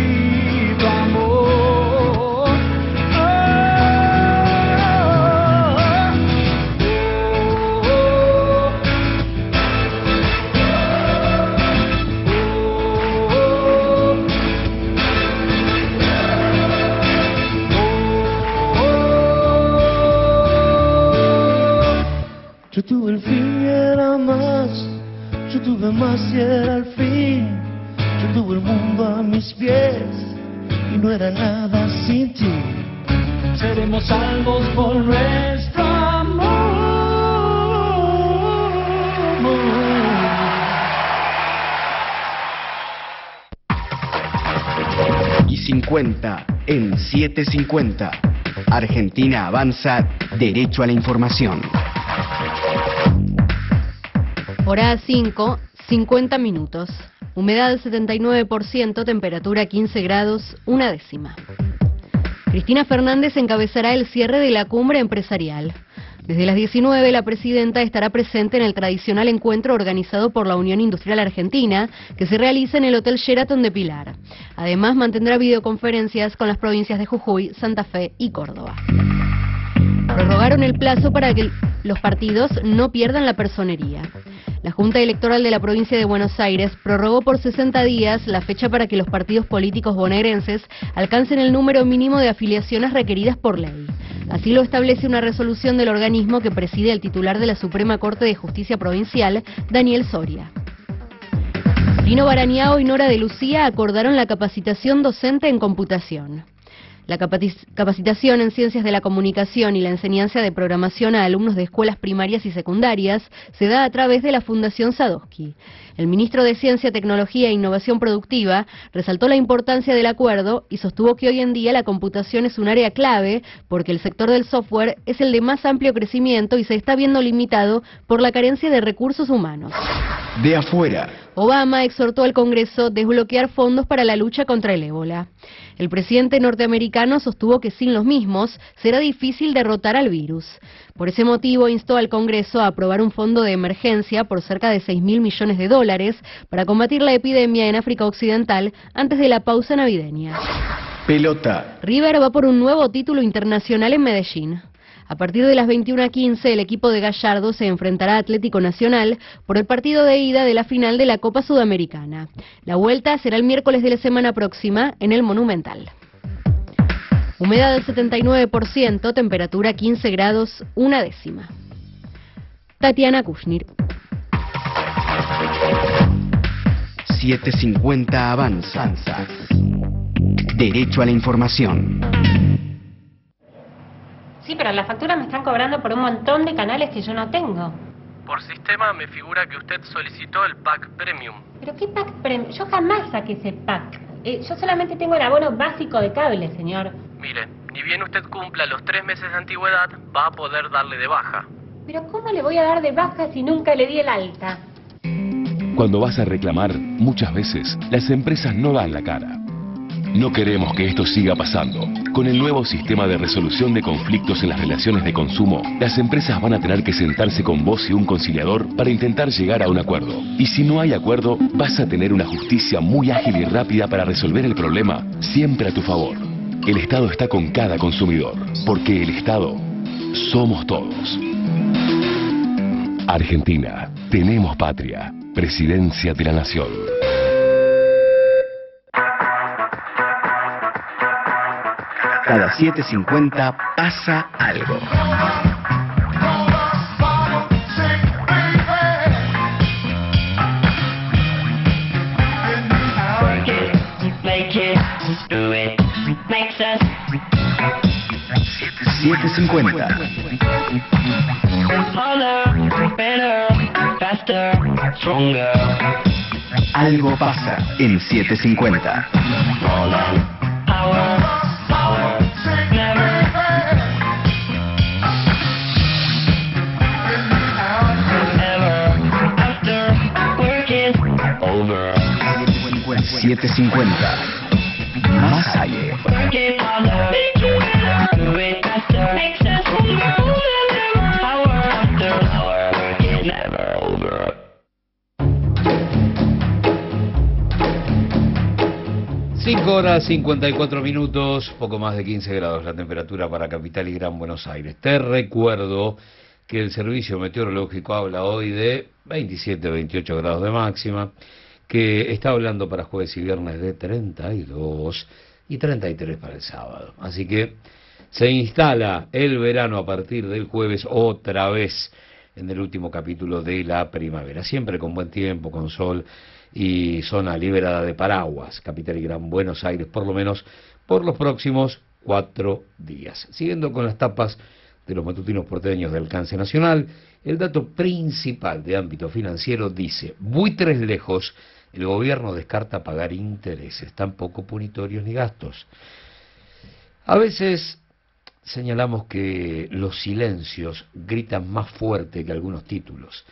era el fin. Yo tuve el mundo a mis pies y no era nada sin ti. seremos salvos por nuestro amor. Y 50 en 750. Argentina avanza derecho a la información. Hora 5, 50 minutos. Humedad 79%, temperatura 15 grados, una décima. Cristina Fernández encabezará el cierre de la cumbre empresarial. Desde las 19 la presidenta estará presente en el tradicional encuentro organizado por la Unión Industrial Argentina, que se realiza en el Hotel Sheraton de Pilar. Además mantendrá videoconferencias con las provincias de Jujuy, Santa Fe y Córdoba. Prorrogaron el plazo para que los partidos no pierdan la personería. La Junta Electoral de la provincia de Buenos Aires prorrogó por 60 días la fecha para que los partidos políticos bonaerenses alcancen el número mínimo de afiliaciones requeridas por ley. Así lo establece una resolución del organismo que preside el titular de la Suprema Corte de Justicia Provincial, Daniel Soria. Lino Barañao y Nora de Lucía acordaron la capacitación docente en computación. La capaci- capacitación en ciencias de la comunicación y la enseñanza de programación a alumnos de escuelas primarias y secundarias se da a través de la Fundación Sadowski. El ministro de Ciencia, Tecnología e Innovación Productiva resaltó la importancia del acuerdo y sostuvo que hoy en día la computación es un área clave porque el sector del software es el de más amplio crecimiento y se está viendo limitado por la carencia de recursos humanos. De afuera. Obama exhortó al Congreso a desbloquear fondos para la lucha contra el ébola. El presidente norteamericano sostuvo que sin los mismos será difícil derrotar al virus. Por ese motivo instó al Congreso a aprobar un fondo de emergencia por cerca de 6 mil millones de dólares para combatir la epidemia en África Occidental antes de la pausa navideña. Pelota. River va por un nuevo título internacional en Medellín. A partir de las 21.15 el equipo de Gallardo se enfrentará a Atlético Nacional por el partido de ida de la final de la Copa Sudamericana. La vuelta será el miércoles de la semana próxima en el Monumental. Humedad del 79%, temperatura 15 grados, una décima. Tatiana Kushnir. 750 avanza. Derecho a la información. Sí, pero la factura me están cobrando por un montón de canales que yo no tengo. Por sistema me figura que usted solicitó el pack premium. ¿Pero qué pack premium? Yo jamás saqué ese pack. Eh, yo solamente tengo el abono básico de cable, señor. Mire, ni bien usted cumpla los tres meses de antigüedad, va a poder darle de baja. Pero ¿cómo le voy a dar de baja si nunca le di el alta? Cuando vas a reclamar, muchas veces las empresas no dan la cara. No queremos que esto siga pasando. Con el nuevo sistema de resolución de conflictos en las relaciones de consumo, las empresas van a tener que sentarse con vos y un conciliador para intentar llegar a un acuerdo. Y si no hay acuerdo, vas a tener una justicia muy ágil y rápida para resolver el problema, siempre a tu favor. El Estado está con cada consumidor, porque el Estado somos todos. Argentina, tenemos patria, presidencia de la nación. Cada 7.50 pasa algo. Make it, do it, makes us 7.50. harder, better, faster, stronger. Algo pasa en 7.50. 750. Más aire. Cinco horas 54 minutos, poco más de 15 grados la temperatura para Capital y Gran Buenos Aires. Te recuerdo que el servicio meteorológico habla hoy de 27, 28 grados de máxima, que está hablando para jueves y viernes de 32 y 33 para el sábado. Así que se instala el verano a partir del jueves otra vez en el último capítulo de la primavera. Siempre con buen tiempo, con sol y zona liberada de paraguas, capital y gran Buenos Aires, por lo menos por los próximos cuatro días. Siguiendo con las tapas de los matutinos porteños de alcance nacional, el dato principal de ámbito financiero dice, buitres lejos, el gobierno descarta pagar intereses, tampoco punitorios ni gastos. A veces señalamos que los silencios gritan más fuerte que algunos títulos.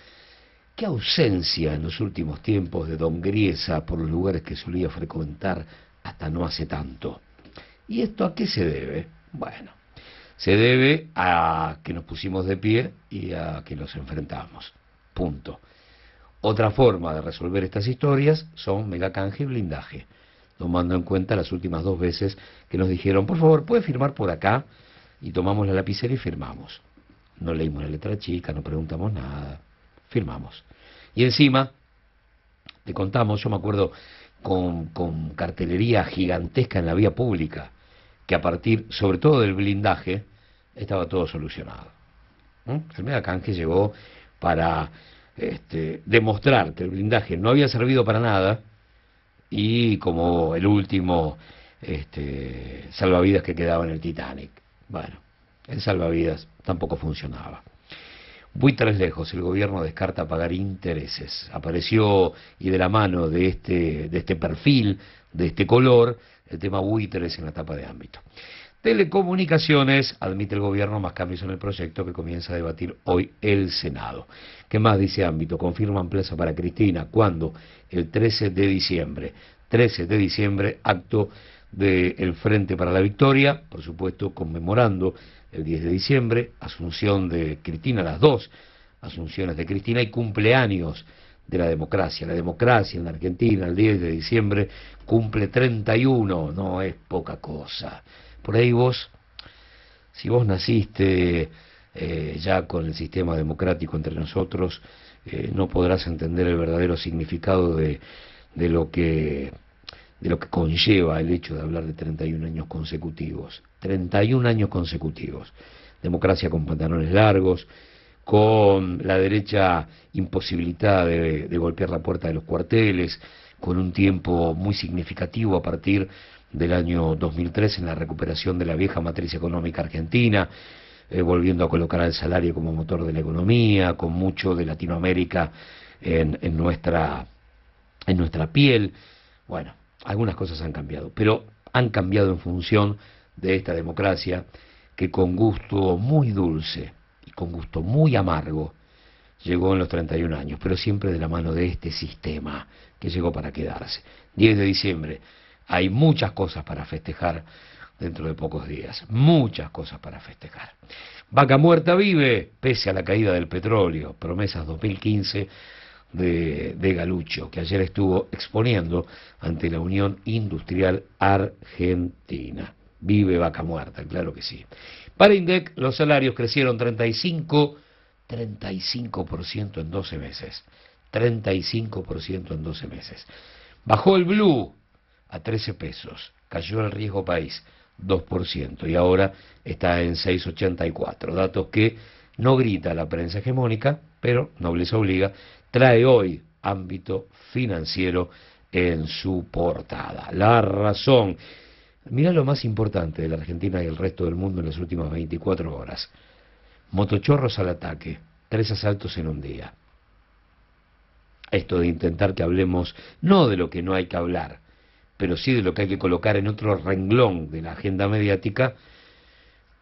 Qué ausencia en los últimos tiempos de Don Griesa por los lugares que solía frecuentar hasta no hace tanto. ¿Y esto a qué se debe? Bueno, se debe a que nos pusimos de pie y a que los enfrentamos. Punto. Otra forma de resolver estas historias son megacanje y blindaje, tomando en cuenta las últimas dos veces que nos dijeron, por favor, ¿puede firmar por acá? Y tomamos la lapicera y firmamos. No leímos la letra chica, no preguntamos nada, firmamos. Y encima, te contamos, yo me acuerdo con, cartelería gigantesca en la vía pública, que a partir, sobre todo del blindaje, estaba todo solucionado. ¿Mm? El megacanje llegó para este, demostrar que el blindaje no había servido para nada y como el último este, salvavidas que quedaba en el Titanic. Bueno, el salvavidas tampoco funcionaba. Buitres lejos, el gobierno descarta pagar intereses. Apareció y de la mano de este, de este perfil, de este color, el tema buitres en la etapa de ámbito. Telecomunicaciones, admite el gobierno más cambios en el proyecto que comienza a debatir hoy el Senado. ¿Qué más dice ámbito? Confirman plaza para Cristina. ¿Cuándo? El 13 de diciembre. 13 de diciembre, acto del Frente para la Victoria, por supuesto conmemorando el 10 de diciembre, asunción de Cristina, las dos asunciones de Cristina y cumpleaños de la democracia. La democracia en la Argentina el 10 de diciembre cumple 31, no es poca cosa. Por ahí vos, si vos naciste eh, ya con el sistema democrático entre nosotros, eh, no podrás entender el verdadero significado de, de lo que de lo que conlleva el hecho de hablar de 31 años consecutivos. 31 años consecutivos. Democracia con pantalones largos, con la derecha imposibilitada de, de, golpear la puerta de los cuarteles, con un tiempo muy significativo a partir del año 2003 en la recuperación de la vieja matriz económica argentina, eh, volviendo a colocar al salario como motor de la economía, con mucho de Latinoamérica en, en, nuestra, en nuestra piel. Bueno, algunas cosas han cambiado, pero han cambiado en función de esta democracia que con gusto muy dulce y con gusto muy amargo llegó en los 31 años, pero siempre de la mano de este sistema que llegó para quedarse. 10 de diciembre, hay muchas cosas para festejar dentro de pocos días, muchas cosas para festejar. Vaca Muerta vive, pese a la caída del petróleo, promesas 2015 de, de Galucho, que ayer estuvo exponiendo ante la Unión Industrial Argentina. Vive vaca muerta, claro que sí. Para INDEC, los salarios crecieron 35, 35% en 12 meses. 35% en 12 meses. Bajó el blue a 13 pesos. Cayó el riesgo país 2% y ahora está en 6,84. Datos que no grita la prensa hegemónica, pero no les obliga, trae hoy ámbito financiero en su portada. La razón. Mira lo más importante de la Argentina y el resto del mundo en las últimas 24 horas. Motochorros al ataque, tres asaltos en un día. Esto de intentar que hablemos no de lo que no hay que hablar, pero sí de lo que hay que colocar en otro renglón de la agenda mediática,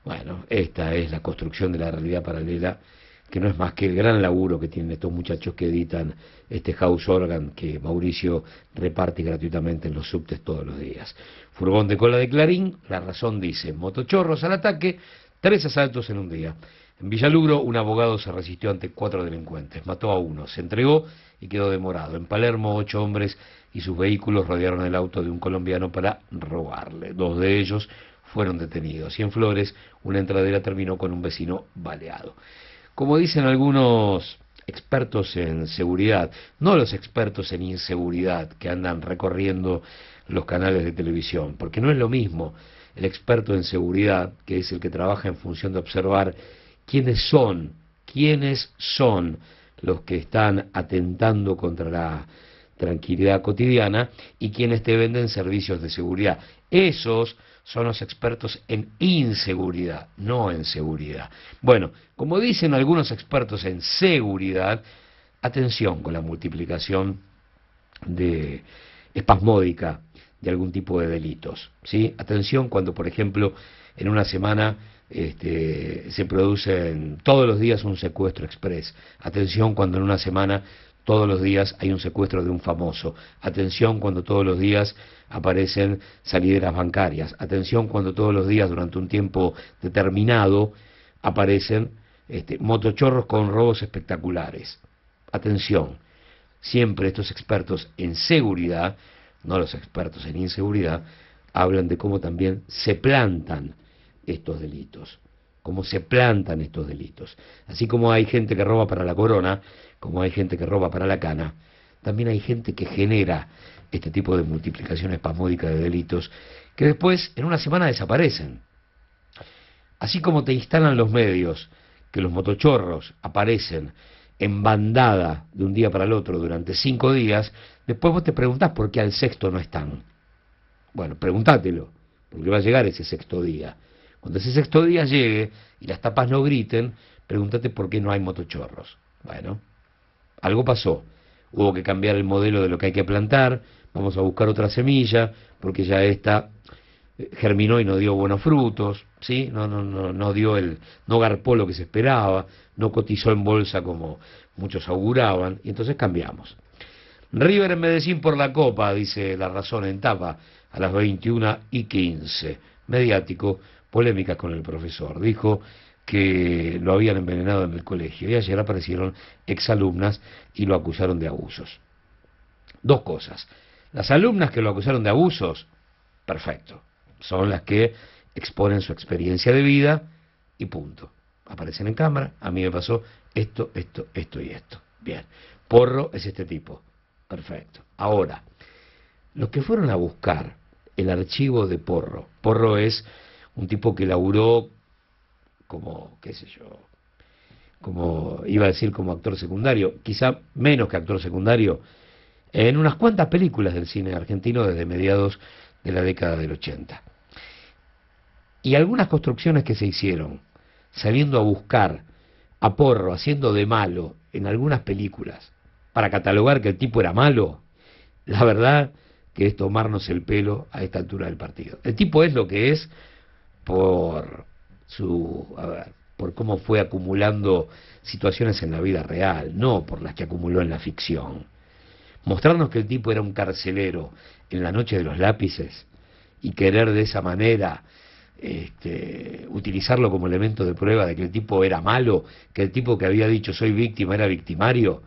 bueno, esta es la construcción de la realidad paralela, que no es más que el gran laburo que tienen estos muchachos que editan este house organ que Mauricio reparte gratuitamente en los subtes todos los días. Furgón de cola de Clarín, la razón dice, motochorros al ataque, tres asaltos en un día. En Villalugro, un abogado se resistió ante cuatro delincuentes, mató a uno, se entregó y quedó demorado. En Palermo, ocho hombres y sus vehículos rodearon el auto de un colombiano para robarle. Dos de ellos fueron detenidos. Y en Flores, una entradera terminó con un vecino baleado. Como dicen algunos expertos en seguridad, no los expertos en inseguridad que andan recorriendo los canales de televisión, porque no es lo mismo el experto en seguridad, que es el que trabaja en función de observar quiénes son, quiénes son los que están atentando contra la tranquilidad cotidiana y quienes te venden servicios de seguridad. Esos son los expertos en inseguridad, no en seguridad. Bueno, como dicen algunos expertos en seguridad, atención con la multiplicación de espasmódica de algún tipo de delitos. ¿sí? Atención cuando, por ejemplo, en una semana este, se producen todos los días un secuestro express. Atención cuando en una semana todos los días hay un secuestro de un famoso. Atención cuando todos los días aparecen salideras bancarias. Atención cuando todos los días durante un tiempo determinado aparecen este, motochorros con robos espectaculares. Atención, siempre estos expertos en seguridad, no los expertos en inseguridad, hablan de cómo también se plantan estos delitos, cómo se plantan estos delitos. Así como hay gente que roba para la corona, como hay gente que roba para la cana, también hay gente que genera este tipo de multiplicación espasmódica de delitos que después en una semana desaparecen. Así como te instalan los medios que los motochorros aparecen en bandada de un día para el otro durante cinco días, después vos te preguntás por qué al sexto no están. Bueno, pregúntatelo, porque va a llegar ese sexto día. Cuando ese sexto día llegue y las tapas no griten, pregúntate por qué no hay motochorros. Bueno, algo pasó. Hubo que cambiar el modelo de lo que hay que plantar, vamos a buscar otra semilla, porque ya esta eh, germinó y no dio buenos frutos, ¿sí? No, no, no, no dio el, no garpó lo que se esperaba, no cotizó en bolsa como muchos auguraban, y entonces cambiamos. River en Medellín por la Copa, dice la razón en tapa, a las 21 y 15. Mediático, polémicas con el profesor. Dijo que lo habían envenenado en el colegio y ayer aparecieron exalumnas y lo acusaron de abusos. Dos cosas. Las alumnas que lo acusaron de abusos, perfecto, son las que exponen su experiencia de vida y punto. Aparecen en cámara, a mí me pasó esto, esto, esto y esto. Bien, Porro es este tipo, perfecto. Ahora, los que fueron a buscar el archivo de Porro, Porro es un tipo que laburó como, qué sé yo, como iba a decir como actor secundario, quizá menos que actor secundario, en unas cuantas películas del cine argentino desde mediados de la década del 80. Y algunas construcciones que se hicieron, saliendo a buscar a Porro, haciendo de malo en algunas películas, para catalogar que el tipo era malo, la verdad que es tomarnos el pelo a esta altura del partido. El tipo es lo que es por su, a ver, por cómo fue acumulando situaciones en la vida real, no por las que acumuló en la ficción. Mostrarnos que el tipo era un carcelero en la noche de los lápices y querer de esa manera este, utilizarlo como elemento de prueba de que el tipo era malo, que el tipo que había dicho soy víctima era victimario,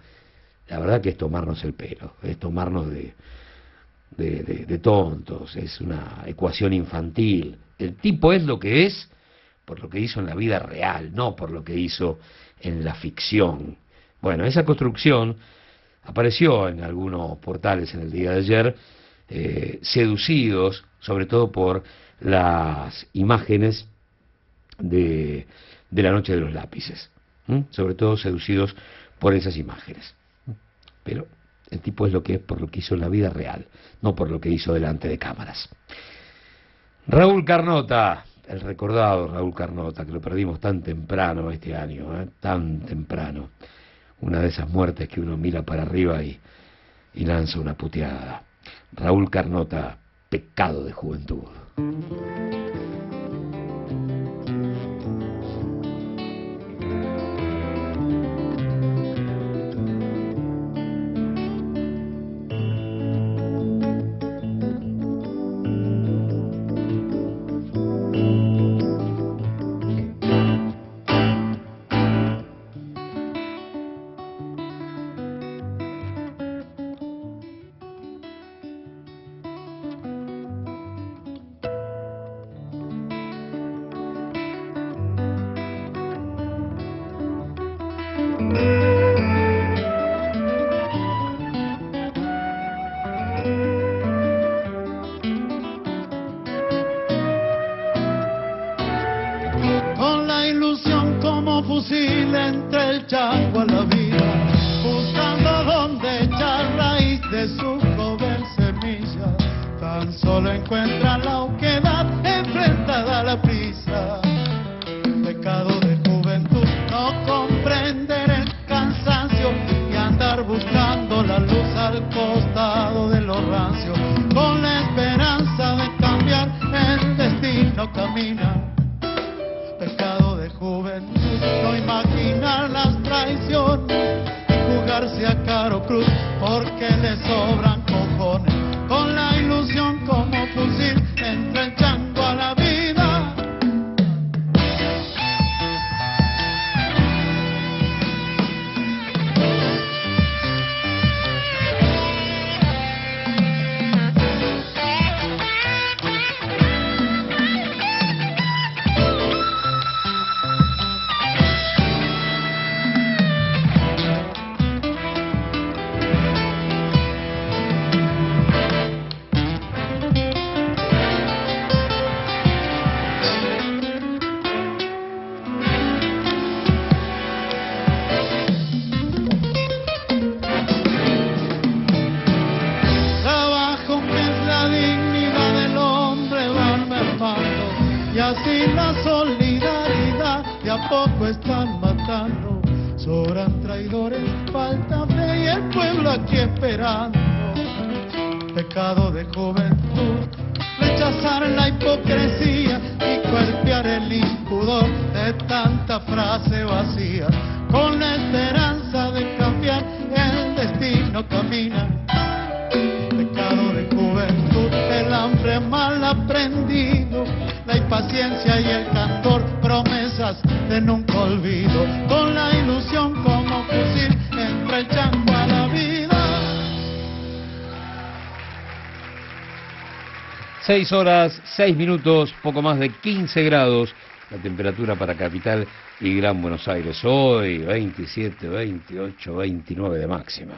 la verdad que es tomarnos el pelo, es tomarnos de, de, de- de tontos, es una ecuación infantil. El tipo es lo que es por lo que hizo en la vida real, no por lo que hizo en la ficción. Bueno, esa construcción apareció en algunos portales en el día de ayer, eh, seducidos sobre todo por las imágenes de, la noche de los lápices, sobre todo seducidos por esas imágenes. Pero el tipo es lo que es por lo que hizo en la vida real, no por lo que hizo delante de cámaras. Raúl Carnota, el recordado Raúl Carnota, que lo perdimos tan temprano este año, ¿eh? tan temprano. Una de esas muertes que uno mira para arriba y, y lanza una puteada. Raúl Carnota, pecado de juventud. 6 horas, 6 minutos, poco más de 15 grados la temperatura para Capital y Gran Buenos Aires. Hoy 27, 28, 29 de máxima.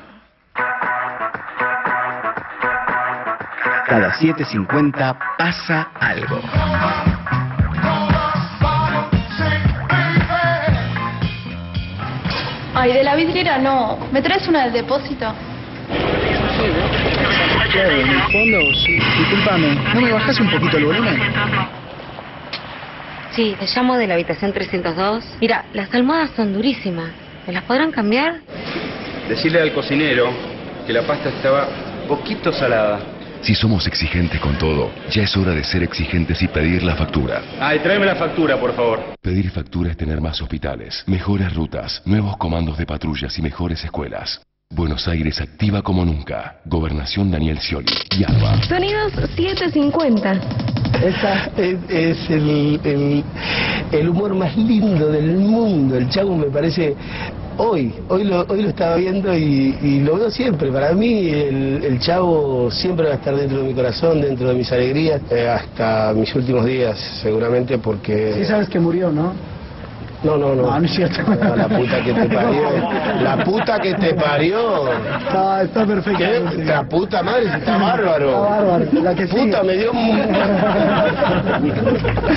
Cada 7.50 pasa algo. Ay, de la vidriera no. ¿Me traes una del depósito? Claro, en el fondo, sí. Disculpame, ¿no me bajas un poquito el volumen? Sí, te llamo de la habitación 302. Mira, las almohadas son durísimas. ¿Me las podrán cambiar? Decirle al cocinero que la pasta estaba poquito salada. Si somos exigentes con todo, ya es hora de ser exigentes y pedir la factura. Ay, tráeme la factura, por favor. Pedir factura es tener más hospitales, mejores rutas, nuevos comandos de patrullas y mejores escuelas. Buenos Aires activa como nunca. Gobernación Daniel Scioli. Y. Sonidos 750. Esa es, es el, el- el humor más lindo del mundo. El chavo me parece hoy, hoy lo, hoy lo estaba viendo y, y lo veo siempre. Para mí el, el chavo siempre va a estar dentro de mi corazón, dentro de mis alegrías, eh, hasta mis últimos días seguramente porque... Sí sabes que murió, ¿no? No, no, no. No, no es cierto. No, la puta que te parió. La puta que te parió. Está, está perfecto. ¿Qué? La puta madre, está bárbaro. Está bárbaro. La que puta sigue. me dio. [LAUGHS]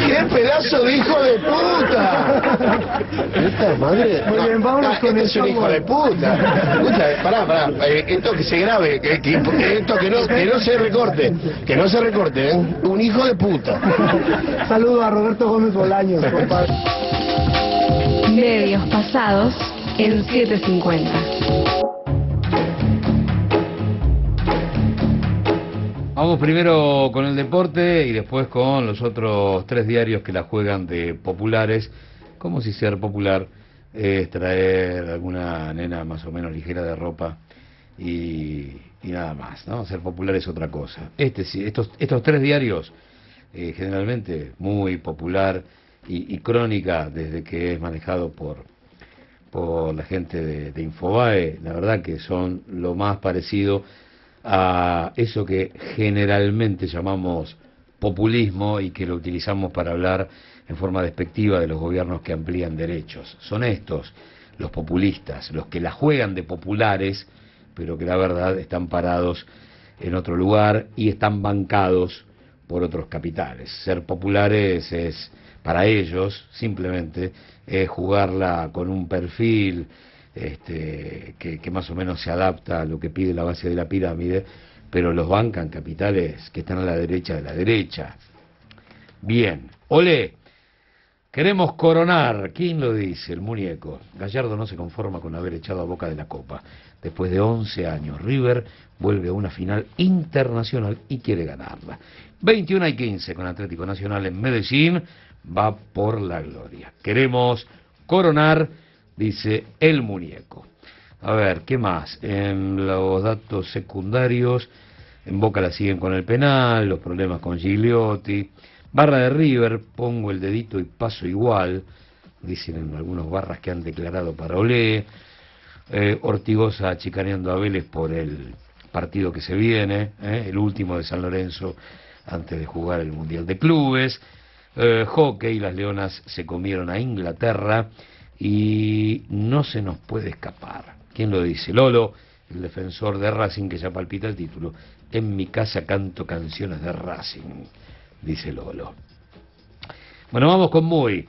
¡Qué pedazo de hijo de puta! Puta madre. Muy bien, vámonos Ah, con este el es un hijo de puta. Escucha, pará, pará. Eh, esto que se grabe, que, que- esto que no, que no se recorte. Que no se recorte, ¿eh? Un hijo de puta. [LAUGHS] Saludo a Roberto Gómez Bolaños, compadre. Medios pasados en 750. Vamos primero con el deporte y después con los otros tres diarios que la juegan de populares, como si ser popular es traer alguna nena más o menos ligera de ropa y, nada más, ¿no? Ser popular es otra cosa. Este estos, estos tres diarios, eh, generalmente muy popular y, y crónica desde que es manejado por, por la gente de, de Infobae, la verdad que son lo más parecido a eso que generalmente llamamos populismo y que lo utilizamos para hablar en forma despectiva de los gobiernos que amplían derechos. Son estos, los populistas, los que la juegan de populares, pero que la verdad están parados en otro lugar y están bancados por otros capitales. Ser populares es, para ellos, simplemente, es jugarla con un perfil este, que, más o menos se adapta a lo que pide la base de la pirámide, pero los bancan capitales que están a la derecha de la derecha. Bien, ole, queremos coronar, ¿quién lo dice? El muñeco. Gallardo no se conforma con haber echado a boca de la copa. Después de 11 años, River vuelve a una final internacional y quiere ganarla. 21 y 15 con Atlético Nacional en Medellín, va por la gloria. Queremos coronar, dice el muñeco. A ver, ¿qué más? En los datos secundarios, en Boca la siguen con el penal, los problemas con Gigliotti. Barra de River, pongo el dedito y paso igual, dicen en algunos barras que han declarado para Olé. Eh, Ortigosa chicaneando a Vélez por el partido que se viene, eh, el último de San Lorenzo antes de jugar el Mundial de Clubes. Eh, hockey, las Leonas se comieron a Inglaterra y no se nos puede escapar. ¿Quién lo dice? Lolo, el defensor de Racing que ya palpita el título. En mi casa canto canciones de Racing, dice Lolo. Bueno, vamos con Muy.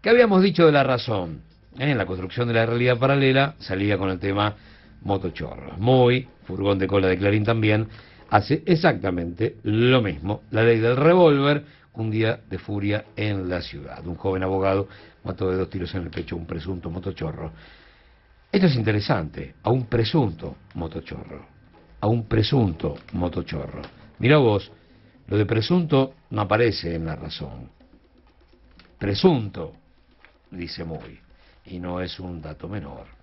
¿Qué habíamos dicho de la razón? Eh, En la construcción de la realidad paralela salía con el tema motochorros. Muy, furgón de cola de Clarín también, hace exactamente lo mismo. La ley del revólver, un día de furia en la ciudad. Un joven abogado mató de dos tiros en el pecho a un presunto motochorro. Esto es interesante, a un presunto motochorro. A un presunto motochorro. Mira vos, lo de presunto no aparece en la razón. Presunto, dice Muy, y no es un dato menor.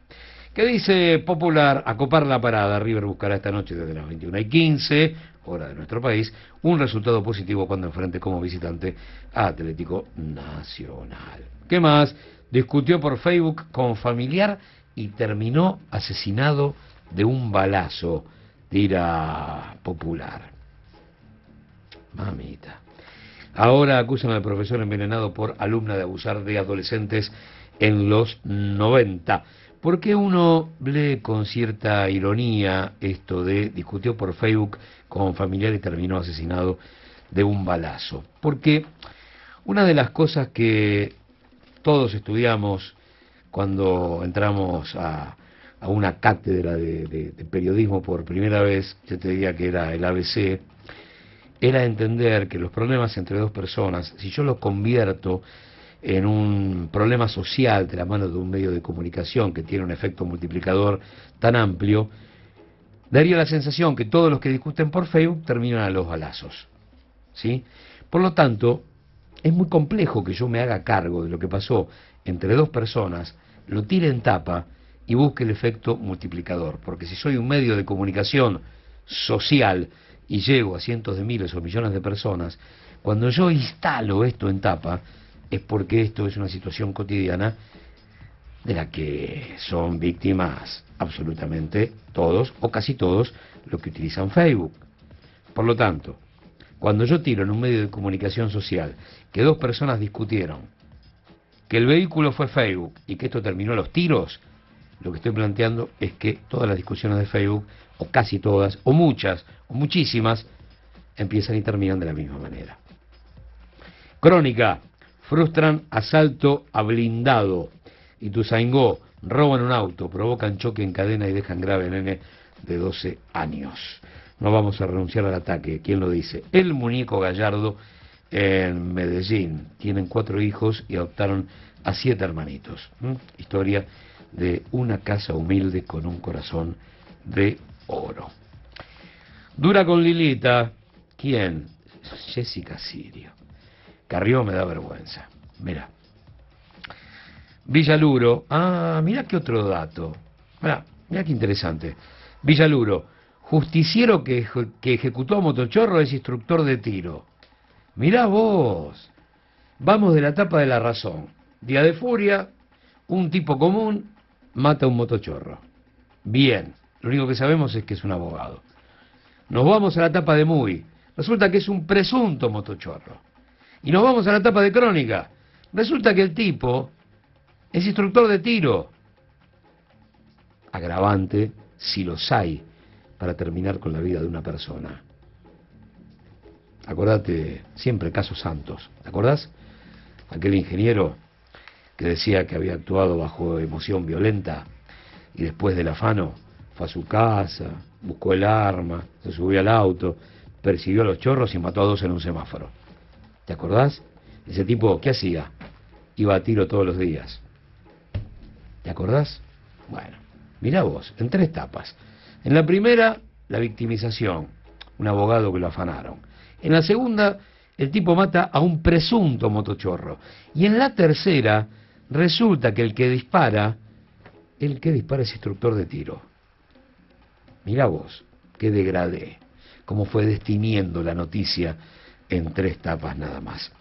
¿Qué dice Popular? Acopar la parada. River buscará esta noche desde las 21 y 15, hora de nuestro país, un resultado positivo cuando enfrente como visitante a Atlético Nacional. ¿Qué más? Discutió por Facebook con familiar y terminó asesinado de un balazo. Tira Popular. Mamita. Ahora acusan al profesor envenenado por alumna de abusar de adolescentes en los 90. ¿Por qué uno lee con cierta ironía esto de discutió por Facebook con familiar y terminó asesinado de un balazo? Porque una de las cosas que todos estudiamos cuando entramos a, una cátedra de, de- de periodismo por primera vez, yo te diría que era el ABC, era entender que los problemas entre dos personas, si yo los convierto en un problema social de la mano de un medio de comunicación que tiene un efecto multiplicador tan amplio, daría la sensación que todos los que discuten por Facebook terminan a los balazos. ¿sí? Por lo tanto, es muy complejo que yo me haga cargo de lo que pasó entre dos personas, lo tire en tapa y busque el efecto multiplicador. Porque si soy un medio de comunicación social y llego a cientos de miles o millones de personas, cuando yo instalo esto en tapa, es porque esto es una situación cotidiana de la que son víctimas absolutamente todos o casi todos los que utilizan Facebook. Por lo tanto, cuando yo tiro en un medio de comunicación social que dos personas discutieron, que el vehículo fue Facebook y que esto terminó a los tiros, lo que estoy planteando es que todas las discusiones de Facebook, o casi todas, o muchas, o muchísimas, empiezan y terminan de la misma manera. Crónica, frustran asalto a blindado. Y Ituzaingó, roban un auto, provocan choque en cadena y dejan grave nene de 12 años. No vamos a renunciar al ataque. ¿Quién lo dice? El muñeco Gallardo en Medellín. Tienen cuatro hijos y adoptaron a siete hermanitos. ¿m? Historia de una casa humilde con un corazón de oro. Dura con Lilita. ¿Quién? Jessica Sirio. Carrió me da vergüenza. Mira. Villaluro. Ah, mira qué otro dato. Mira, mira qué interesante. Villaluro. Justiciero que, que ejecutó a Motochorro es instructor de tiro. Mirá vos. Vamos de la tapa de la razón. Día de furia, un tipo común mata a un motochorro. Bien, lo único que sabemos es que es un abogado. Nos vamos a la tapa de Muy. Resulta que es un presunto motochorro. Y nos vamos a la tapa de Crónica. Resulta que el tipo es instructor de tiro. Agravante, si los hay, para terminar con la vida de una persona. Acordate, siempre casos santos. ¿Te acordás? Aquel ingeniero que decía que había actuado bajo emoción violenta y después del afano fue a su casa, buscó el arma, se subió al auto, persiguió a los chorros y mató a dos en un semáforo. ¿Te acordás? Ese tipo, ¿qué hacía? Iba a tiro todos los días. ¿Te acordás? Bueno, mirá vos, en tres etapas. En la primera, la victimización, un abogado que lo afanaron. En la segunda, el tipo mata a un presunto motochorro. Y en la tercera, resulta que el que dispara, el que dispara es instructor de tiro. Mirá vos, qué degradé, cómo fue destiniendo la noticia en tres tapas nada más.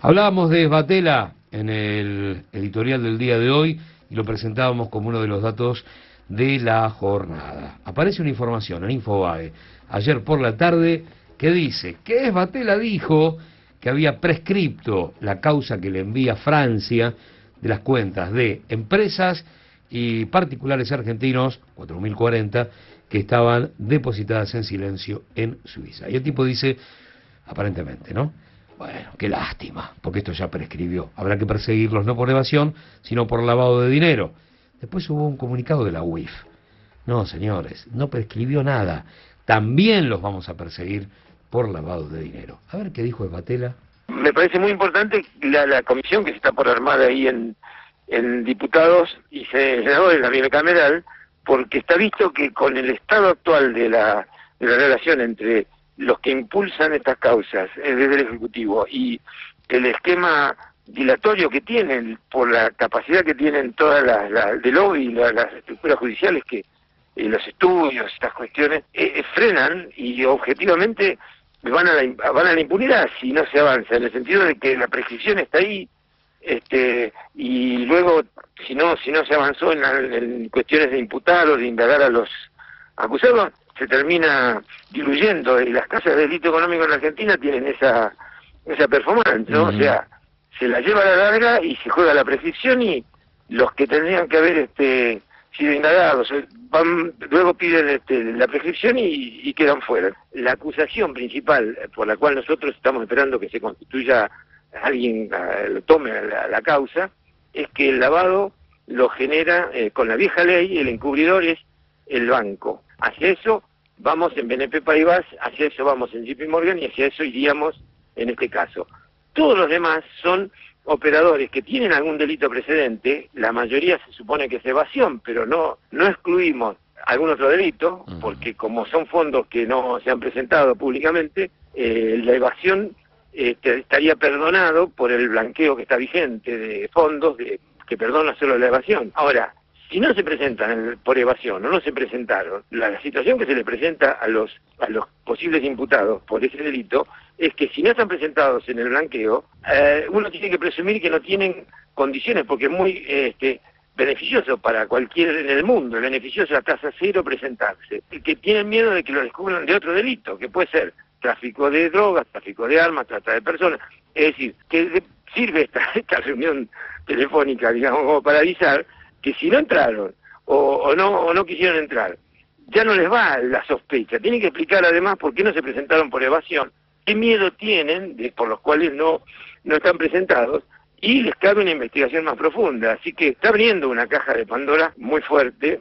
Hablábamos de Esbatela en el editorial del día de hoy y lo presentábamos como uno de los datos de la jornada. Aparece una información en Infobae ayer por la tarde que dice que Esbatela dijo que había prescripto la causa que le envía Francia de las cuentas de empresas y particulares argentinos, 4.040, que estaban depositadas en silencio en Suiza. Y el tipo dice, aparentemente, ¿no? Bueno, qué lástima, porque esto ya prescribió. Habrá que perseguirlos no por evasión, sino por lavado de dinero. Después hubo un comunicado de la UIF. No, señores, no prescribió nada. También los vamos a perseguir por lavado de dinero. A ver qué dijo Esbatela. Me parece muy importante la, la comisión que se está por armar ahí en, diputados y se- senadores la bicameral, porque está visto que con el estado actual de la, de la relación entre los que impulsan estas causas eh, desde el Ejecutivo. Y el esquema dilatorio que tienen por la capacidad que tienen todas las la, de lobby y la- las estructuras judiciales que eh, los estudios, estas cuestiones, eh, eh, frenan y objetivamente van a, la, van a la impunidad si no se avanza, en el sentido de que la prescripción está ahí este y luego si no si no se avanzó en, la- en cuestiones de imputar o de indagar a los acusados se termina diluyendo y las casas de delito económico en Argentina tienen esa esa performance ¿no? o sea se la lleva a la larga y se juega la prescripción y los que tendrían que haber este sido indagados eh, van luego piden este, la prescripción y, y quedan fuera. La acusación principal por la cual nosotros estamos esperando que se constituya alguien lo tome la, la causa es que el lavado lo genera eh, con la vieja ley el encubridor es el banco. Hacia eso vamos en BNP Paribas hacia eso vamos en JP Morgan y hacia eso iríamos en este caso todos los demás son operadores que tienen algún delito precedente, la mayoría se supone que es evasión, pero no, no excluimos algún otro delito, porque como son fondos que no se han presentado públicamente, eh, la evasión este, estaría perdonado por el blanqueo que está vigente de fondos de- que perdona solo la evasión. Ahora, si no se presentan por evasión o no se presentaron, la, situación que se le presenta a los, a los posibles imputados por ese delito es que si no están presentados en el blanqueo, eh, uno tiene que presumir que no tienen condiciones, porque es muy este, beneficioso para cualquier en el mundo, beneficioso a tasa cero presentarse. El que tienen miedo de que lo descubran de otro delito, que puede ser tráfico de drogas, tráfico de armas, trata de personas. Es decir, que sirve esta, [LAUGHS] esta reunión telefónica, digamos, como para avisar que si no entraron o, no o no quisieron entrar, ya no les va la sospecha. Tienen que explicar además por qué no se presentaron por evasión, qué miedo tienen de, por los cuales no, no están presentados y les cabe una investigación más profunda. Así que está abriendo una caja de Pandora muy fuerte.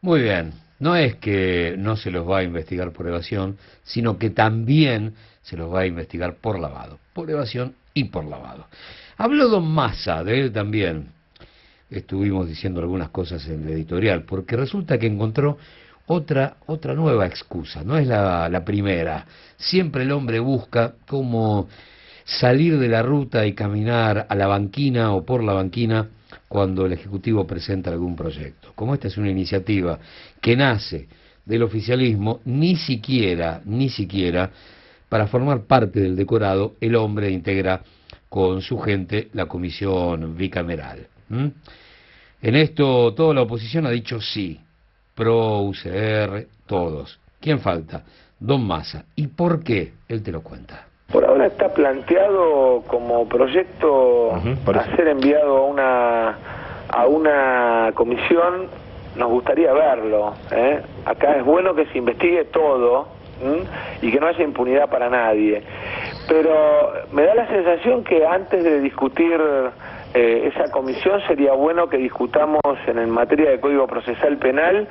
Muy bien. No es que no se los va a investigar por evasión, sino que también se los va a investigar por lavado. Por evasión y por lavado. Habló Don Massa, de él también. Estuvimos diciendo algunas cosas en el editorial, porque resulta que encontró otra, otra nueva excusa. No es la, la primera. Siempre el hombre busca cómo salir de la ruta y caminar a la banquina o por la banquina cuando el Ejecutivo presenta algún proyecto. Como esta es una iniciativa que nace del oficialismo, ni siquiera, ni siquiera, para formar parte del decorado, el hombre integra con su gente la comisión bicameral. En esto toda la oposición ha dicho sí, pro, UCR, todos. ¿Quién falta? Don Massa. ¿Y por qué? Él te lo cuenta. Por ahora está planteado como proyecto a ser enviado a una a una comisión. Nos gustaría verlo. ¿eh? Acá es bueno que se investigue todo ¿m? y que no haya impunidad para nadie. Pero me da la sensación que antes de discutir eh, esa comisión sería bueno que discutamos en, en materia de Código Procesal Penal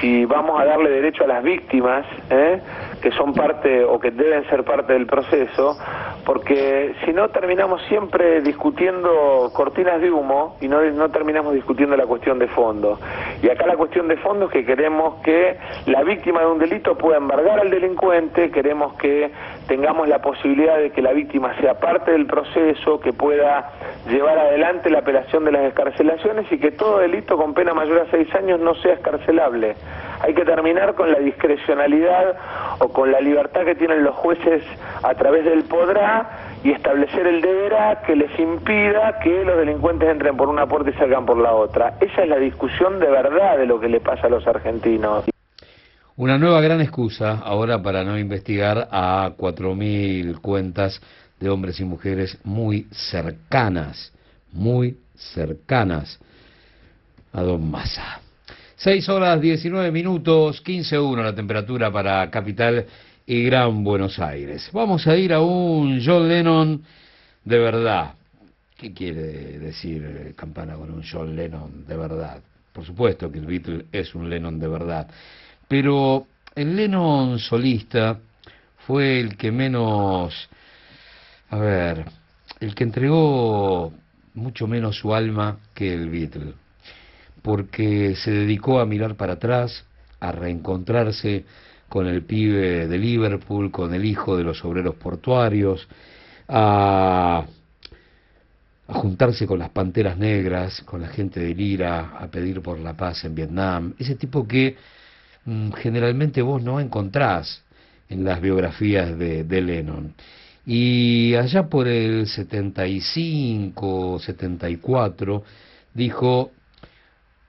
si vamos a darle derecho a las víctimas, ¿eh? Que son parte o que deben ser parte del proceso, porque si no terminamos siempre discutiendo cortinas de humo y no, no terminamos discutiendo la cuestión de fondo. Y acá la cuestión de fondo es que queremos que la víctima de un delito pueda embargar al delincuente, queremos que tengamos la posibilidad de que la víctima sea parte del proceso, que pueda llevar adelante la apelación de las escarcelaciones y que todo delito con pena mayor a seis años no sea escarcelable. Hay que terminar con la discrecionalidad o con la libertad que tienen los jueces a través del podrá y establecer el deberá que les impida que los delincuentes entren por una puerta y salgan por la otra. Esa es la discusión de verdad de lo que le pasa a los argentinos. Una nueva gran excusa ahora para no investigar a 4.000 cuentas de hombres y mujeres muy cercanas, muy cercanas a Don Massa. 6 horas 19 minutos, 15.1 la temperatura para Capital y Gran Buenos Aires. Vamos a ir a un John Lennon de verdad. ¿Qué quiere decir Campana con un John Lennon de verdad? Por supuesto que el Beatle es un Lennon de verdad. Pero el Lennon solista fue el que menos, a ver, el que entregó mucho menos su alma que el Beatle, porque se dedicó a mirar para atrás, a reencontrarse con el pibe de Liverpool, con el hijo de los obreros portuarios, a, juntarse con las panteras negras, con la gente del IRA, a pedir por la paz en Vietnam, ese tipo que mm, generalmente vos no encontrás en las biografías de, de Lennon. Y allá por el 75, 74, dijo,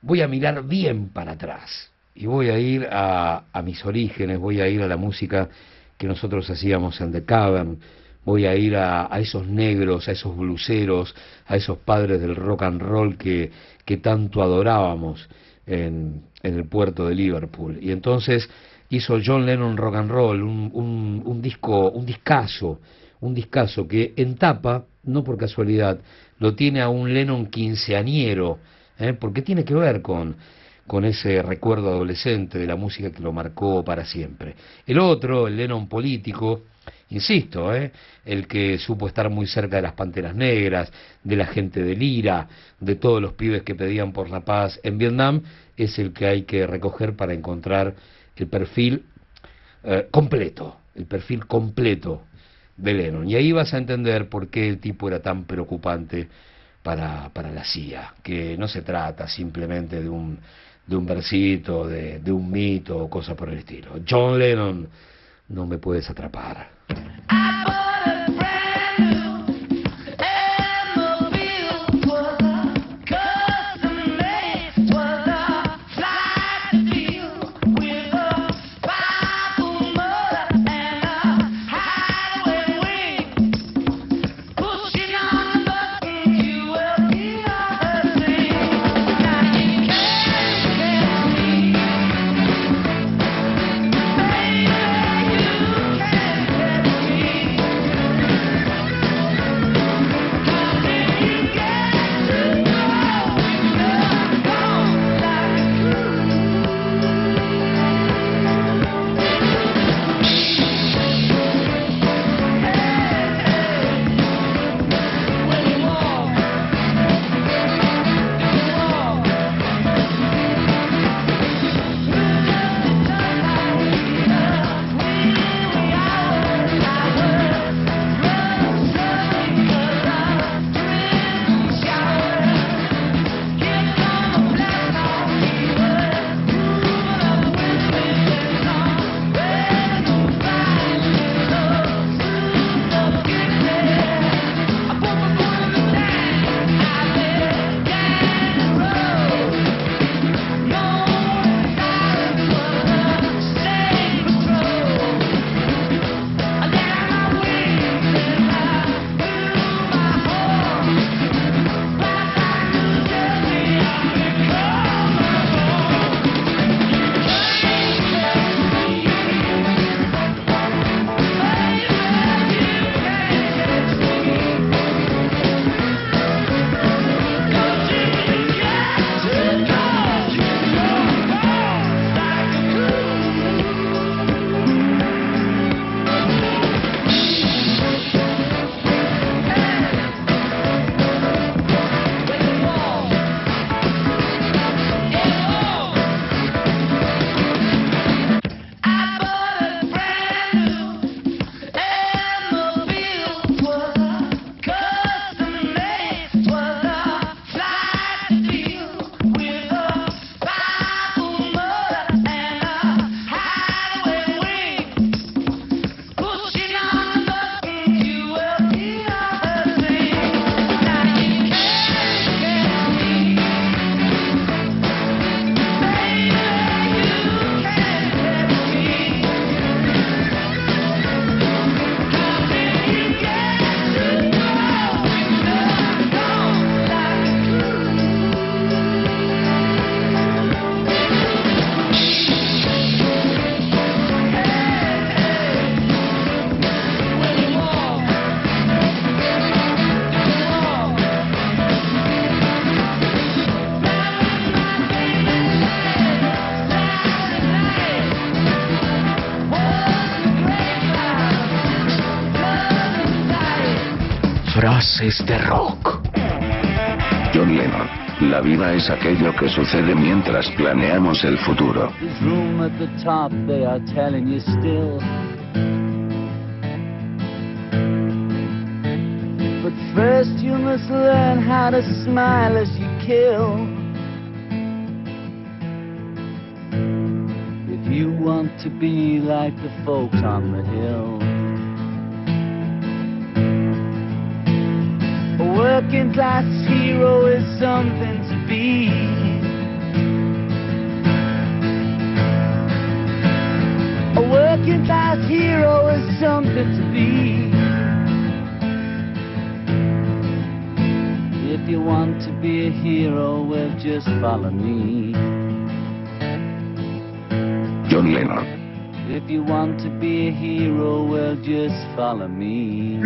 voy a mirar bien para atrás y voy a ir a, a mis orígenes, voy a ir a la música que nosotros hacíamos en The Cavern, voy a ir a, a esos negros, a esos bluseros, a esos padres del rock and roll que, que tanto adorábamos en, en el puerto de Liverpool. Y entonces hizo John Lennon Rock and Roll, un, un, un disco, un discazo, un discazo que en tapa, no por casualidad, lo tiene a un Lennon quinceañero, ¿eh? porque tiene que ver con, con ese recuerdo adolescente de la música que lo marcó para siempre. El otro, el Lennon político, insisto, ¿eh? el que supo estar muy cerca de las Panteras Negras, de la gente del IRA, de todos los pibes que pedían por la paz en Vietnam, es el que hay que recoger para encontrar el perfil eh, completo, el perfil completo de Lennon. Y ahí vas a entender por qué el tipo era tan preocupante para, para la CIA, que no se trata simplemente de un, de un versito, de, de un mito o cosa por el estilo. John Lennon, no me puedes atrapar. De rock. John Lennon. La vida es aquello que sucede mientras planeamos el futuro. There's room at the top, they are telling you still. But first you must learn how to smile as you kill. If you want to be like the folks on the hill. A working class hero is something to be. A working class hero is something to be. If you want to be a hero, well, just follow me. John Lennon. If you want to be a hero, well, just follow me.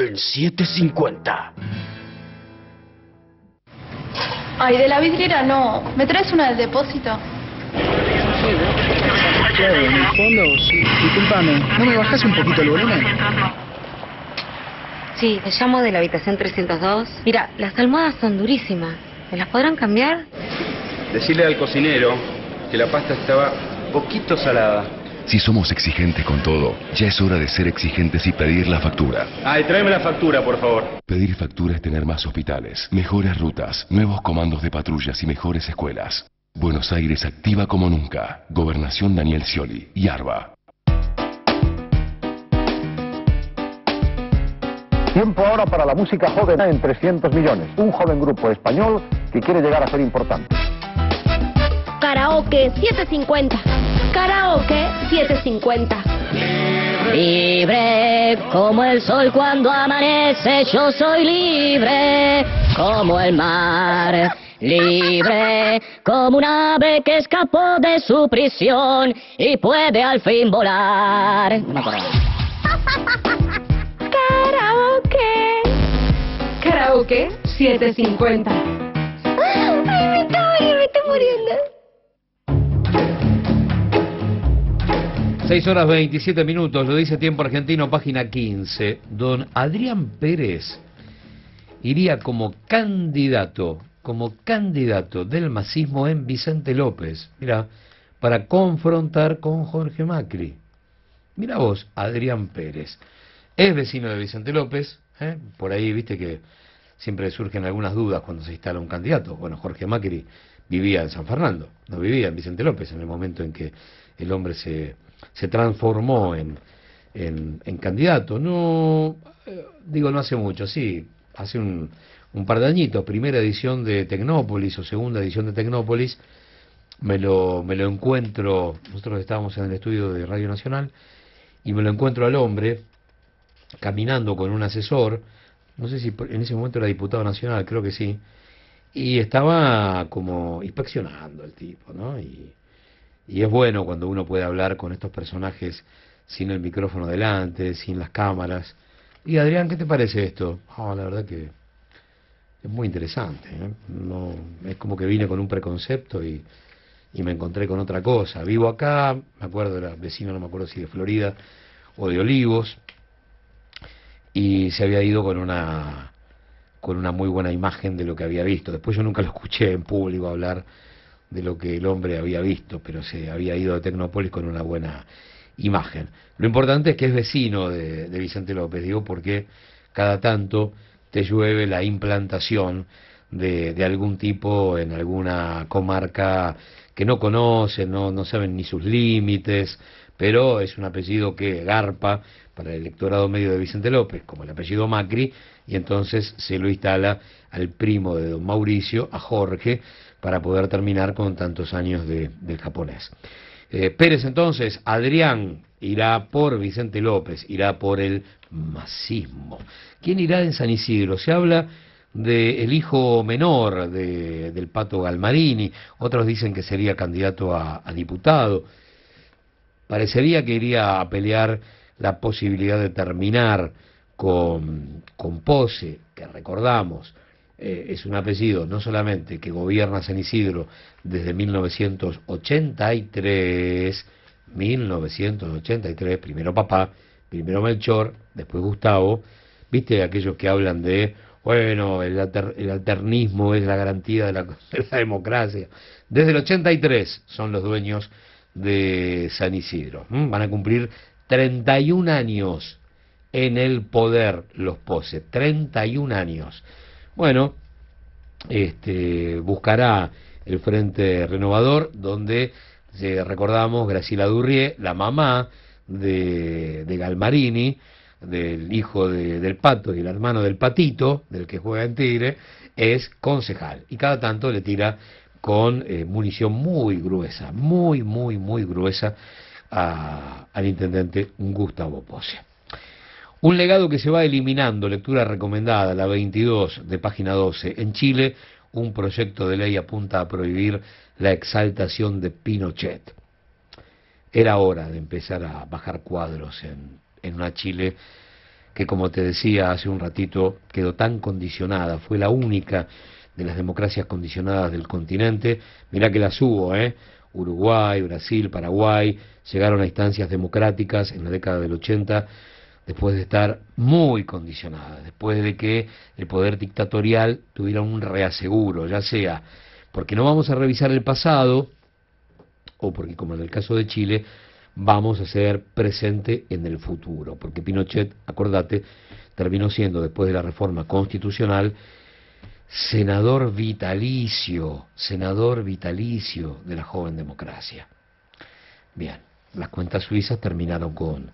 En 750. Ay, de la vidriera no. ¿Me traes una del depósito? Claro, en el fondo, sí. Disculpame, ¿no me bajas un poquito el volumen? Sí, te llamo de la habitación 302. Mira, las almohadas son durísimas. ¿Me las podrán cambiar? Decirle al cocinero que la pasta estaba poquito salada. Si somos exigentes con todo, ya es hora de ser exigentes y pedir la factura. Ay, tráeme la factura, por favor. Pedir factura es tener más hospitales, mejores rutas, nuevos comandos de patrullas y mejores escuelas. Buenos Aires activa como nunca. Gobernación Daniel Scioli y ARBA. Tiempo ahora para la música joven en 300 millones. Un joven grupo español que quiere llegar a ser importante. Karaoke 750. Karaoke 750. Libre como el sol cuando amanece, yo soy libre como el mar. Libre como un ave que escapó de su prisión y puede al fin volar. [LAUGHS] Karaoke. Karaoke 750. [LAUGHS] Ay, me muriendo, me está muriendo. 6 horas 27 minutos, lo dice Tiempo Argentino, página 15. Don Adrián Pérez iría como candidato, como candidato del masismo en Vicente López, mira, para confrontar con Jorge Macri. Mira vos, Adrián Pérez. Es vecino de Vicente López, ¿eh? por ahí viste que siempre surgen algunas dudas cuando se instala un candidato. Bueno, Jorge Macri vivía en San Fernando, no vivía en Vicente López en el momento en que el hombre se, se transformó en, en, candidato. No, eh, digo, no hace mucho, sí, hace un, un par de añitos, primera edición de Tecnópolis o segunda edición de Tecnópolis, me lo, me lo encuentro, nosotros estábamos en el estudio de Radio Nacional, y me lo encuentro al hombre caminando con un asesor, no sé si en ese momento era diputado nacional, creo que sí, y estaba como inspeccionando el tipo, ¿no? Y, y es bueno cuando uno puede hablar con estos personajes sin el micrófono delante, sin las cámaras. Y Adrián, ¿qué te parece esto? Ah, la verdad que es muy interesante. ¿eh? No, es como que vine con un preconcepto y, y me encontré con otra cosa. Vivo acá, me acuerdo, era vecino, no me acuerdo si de Florida o de Olivos, y se había ido con una con una muy buena imagen de lo que había visto. Después yo nunca lo escuché en público hablar de lo que el hombre había visto, pero se había ido de Tecnópolis con una buena imagen. Lo importante es que es vecino de, de Vicente López, digo, porque cada tanto te llueve la implantación de, de algún tipo en alguna comarca que no conocen, no, no saben ni sus límites, pero es un apellido que garpa para el electorado medio de Vicente López, como el apellido Macri, y entonces se lo instala al primo de don Mauricio, a Jorge, para poder terminar con tantos años de, del japonés. Eh, Pérez entonces, Adrián irá por Vicente López, irá por el masismo. ¿Quién irá en San Isidro? Se habla del hijo menor de- del Pato Galmarini, otros dicen que sería candidato a diputado. Parecería que iría a pelear la posibilidad de terminar con, con Pose, que recordamos, eh, es un apellido no solamente que gobierna San Isidro desde 1983, 1983, primero papá, primero Melchor, después Gustavo, viste aquellos que hablan de, bueno, el, el alternismo es la garantía de la, [LAUGHS] de la democracia. Desde el 83 son los dueños de San Isidro. Van a cumplir 31 años en el poder los pose, 31 años. Bueno, este, buscará el Frente Renovador, donde eh, recordamos Graciela Durrié, la mamá de, de Galmarini, del hijo de- del pato y el hermano del patito, del que juega en Tigre, es concejal. Y cada tanto le tira con eh, munición muy gruesa, muy, muy, muy gruesa al intendente Gustavo Pose. Un legado que se va eliminando, lectura recomendada, la 22 de página 12. En Chile, un proyecto de ley apunta a prohibir la exaltación de Pinochet. Era hora de empezar a bajar cuadros en, en una Chile que, como te decía hace un ratito, quedó tan condicionada, fue la única de las democracias condicionadas del continente. Mirá que las hubo, ¿eh? Uruguay, Brasil, Paraguay, llegaron a instancias democráticas en la década del 80 después de estar muy condicionadas, después de que el poder dictatorial tuviera un reaseguro, ya sea porque no vamos a revisar el pasado, o porque, como en el caso de Chile, vamos a ser presente en el futuro, porque Pinochet, acordate, terminó siendo, después de la reforma constitucional, senador vitalicio, senador vitalicio de la joven democracia. Bien, las cuentas suizas terminaron con,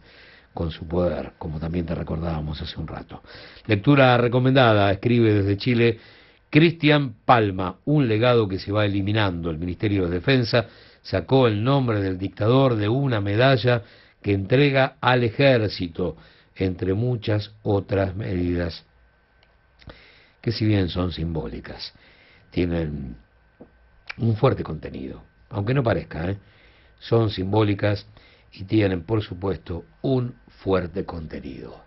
con su poder, como también te recordábamos hace un rato. Lectura recomendada, escribe desde Chile Cristian Palma, un legado que se va eliminando. El Ministerio de Defensa sacó el nombre del dictador de una medalla que entrega al ejército, entre muchas otras medidas que si bien son simbólicas, tienen un fuerte contenido, aunque no parezca, ¿eh? son simbólicas y tienen, por supuesto, un fuerte contenido.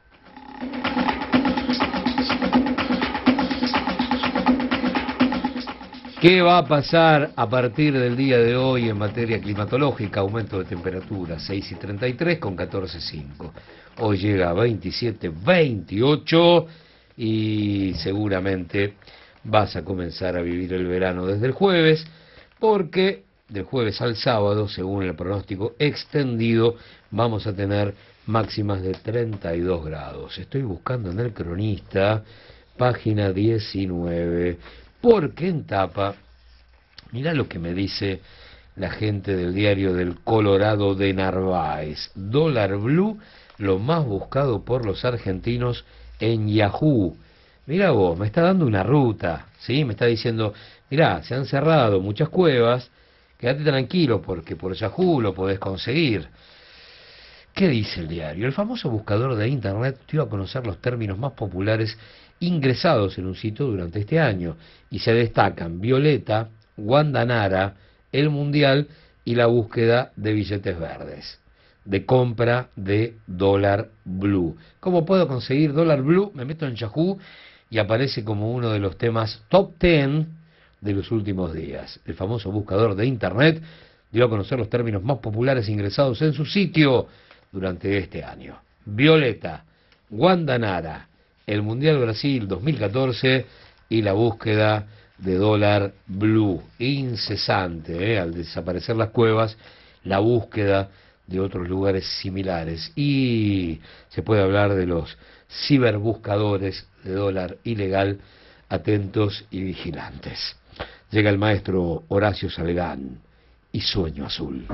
¿Qué va a pasar a partir del día de hoy en materia climatológica? Aumento de temperatura 6 y 33 con 14,5. Hoy llega a 27, 28 y seguramente vas a comenzar a vivir el verano desde el jueves porque del jueves al sábado, según el pronóstico extendido, vamos a tener máximas de 32 grados. Estoy buscando en el cronista, página 19, porque en tapa, mirá lo que me dice la gente del diario del Colorado de Narváez. Dólar Blue, lo más buscado por los argentinos en Yahoo. Mira vos, me está dando una ruta, ¿sí? Me está diciendo, mirá, se han cerrado muchas cuevas, quédate tranquilo porque por Yahoo lo podés conseguir. ¿Qué dice el diario? El famoso buscador de Internet dio a conocer los términos más populares ingresados en un sitio durante este año y se destacan Violeta, Guandanara, el Mundial y la búsqueda de billetes verdes, de compra de dólar blue. ¿Cómo puedo conseguir dólar blue? Me meto en Yahoo y aparece como uno de los temas top 10 de los últimos días. El famoso buscador de Internet dio a conocer los términos más populares ingresados en su sitio durante este año. Violeta, Guandanara, el Mundial Brasil 2014 y la búsqueda de dólar blue, incesante, ¿eh? al desaparecer las cuevas, la búsqueda de otros lugares similares. Y se puede hablar de los ciberbuscadores de dólar ilegal, atentos y vigilantes. Llega el maestro Horacio Salgán y Sueño Azul.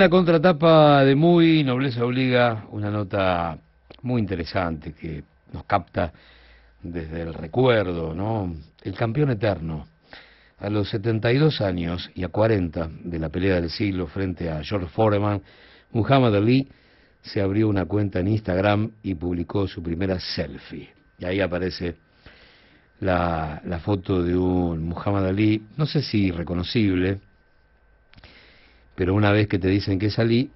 La contratapa de Muy, Nobleza Obliga, una nota muy interesante que nos capta desde el recuerdo, ¿no? El campeón eterno. A los 72 años y a 40 de la pelea del siglo frente a George Foreman, Muhammad Ali se abrió una cuenta en Instagram y publicó su primera selfie. Y ahí aparece la, la foto de un Muhammad Ali, no sé si reconocible, pero una vez que te dicen que es Ali,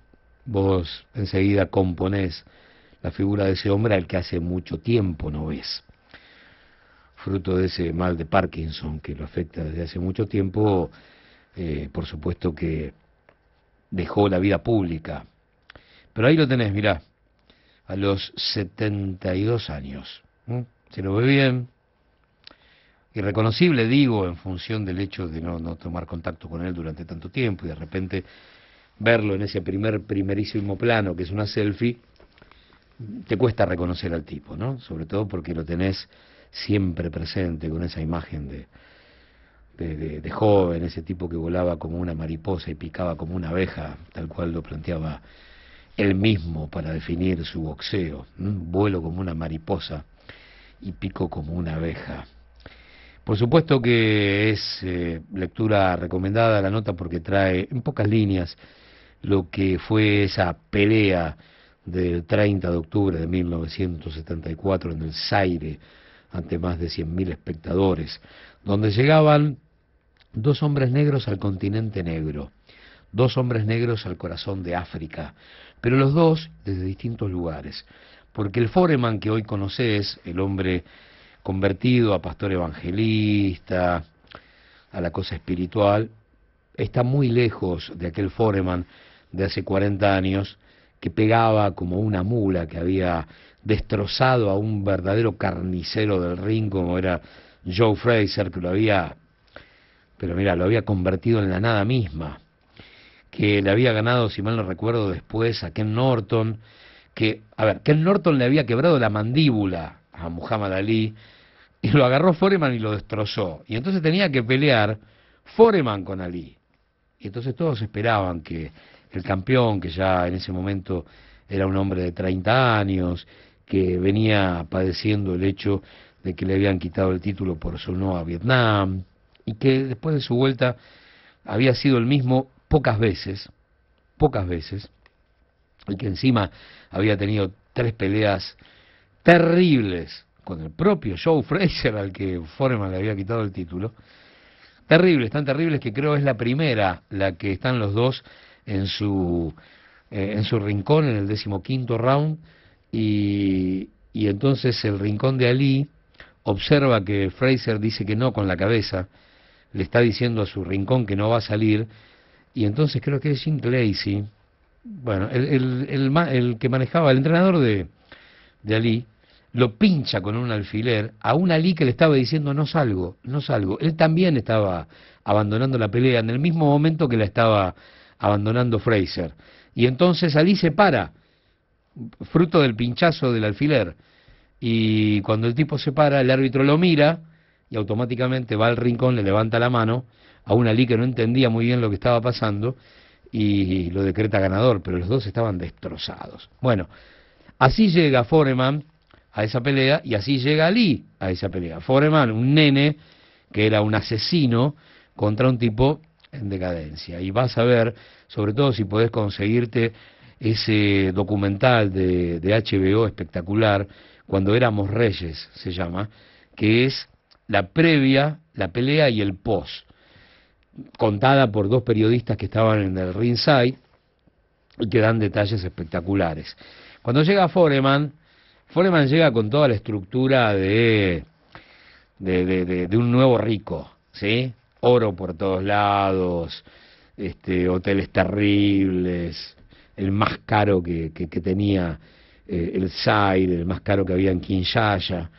vos enseguida componés la figura de ese hombre al que hace mucho tiempo no ves. Fruto de ese mal de Parkinson que lo afecta desde hace mucho tiempo, eh, por supuesto que dejó la vida pública. Pero ahí lo tenés, mirá, a los 72 años. Se lo ve bien, irreconocible, digo, en función del hecho de no, tomar contacto con él durante tanto tiempo y de repente verlo en ese primer, primerísimo plano, que es una selfie, te cuesta reconocer al tipo, ¿no? Sobre todo porque lo tenés siempre presente con esa imagen de, de, joven, ese tipo que volaba como una mariposa y picaba como una abeja, tal cual lo planteaba él mismo para definir su boxeo. Vuelo como una mariposa y pico como una abeja. Por supuesto que es eh, lectura recomendada la nota porque trae en pocas líneas lo que fue esa pelea del 30 de octubre de 1974 en el Zaire ante más de 100.000 espectadores, donde llegaban dos hombres negros al continente negro, dos hombres negros al corazón de África, pero los dos desde distintos lugares, porque el Foreman que hoy conoces, el hombre convertido a pastor evangelista, a la cosa espiritual, está muy lejos de aquel Foreman de hace 40 años que pegaba como una mula que había destrozado a un verdadero carnicero del ring como era Joe Fraser, que lo había, pero mira, lo había convertido en la nada misma, que le había ganado, si mal no recuerdo, después a Ken Norton, que, a ver, Ken Norton le había quebrado la mandíbula a Muhammad Ali y lo agarró Foreman y lo destrozó. Y entonces tenía que pelear Foreman con Ali. Y entonces todos esperaban que el campeón, que ya en ese momento era un hombre de 30 años, que venía padeciendo el hecho de que le habían quitado el título por su no a Vietnam, y que después de su vuelta había sido el mismo pocas veces, pocas veces, y que encima había tenido tres peleas terribles con el propio Joe Fraser al que Foreman le había quitado el título, terribles, tan terribles que creo es la primera la que están los dos en su eh, en su rincón en el decimoquinto round. Y, y entonces el rincón de Ali observa que Fraser dice que no con la cabeza, le está diciendo a su rincón que no va a salir. Y entonces creo que es Jim Clancy, bueno, el, el, el, el que manejaba, el entrenador de, de Ali, lo pincha con un alfiler a un Ali que le estaba diciendo no salgo, no salgo. Él también estaba abandonando la pelea en el mismo momento que la estaba abandonando Fraser. Y entonces Ali se para, fruto del pinchazo del alfiler. Y cuando el tipo se para, el árbitro lo mira y automáticamente va al rincón, le levanta la mano a un Ali que no entendía muy bien lo que estaba pasando y lo decreta ganador, pero los dos estaban destrozados. Bueno, así llega Foreman a esa pelea y así llega Ali a esa pelea. Foreman, un nene que era un asesino contra un tipo en decadencia. Y vas a ver, sobre todo si podés conseguirte ese documental de, de HBO espectacular, Cuando éramos reyes, se llama, que es la previa, la pelea y el post, contada por dos periodistas que estaban en el ringside y que dan detalles espectaculares. Cuando llega Foreman, Foreman llega con toda la estructura de, de, de, de- un nuevo rico, ¿sí? Oro por todos lados, este, hoteles terribles, el más caro que, que, que tenía eh, el Zaire, el más caro que había en Kinshasa,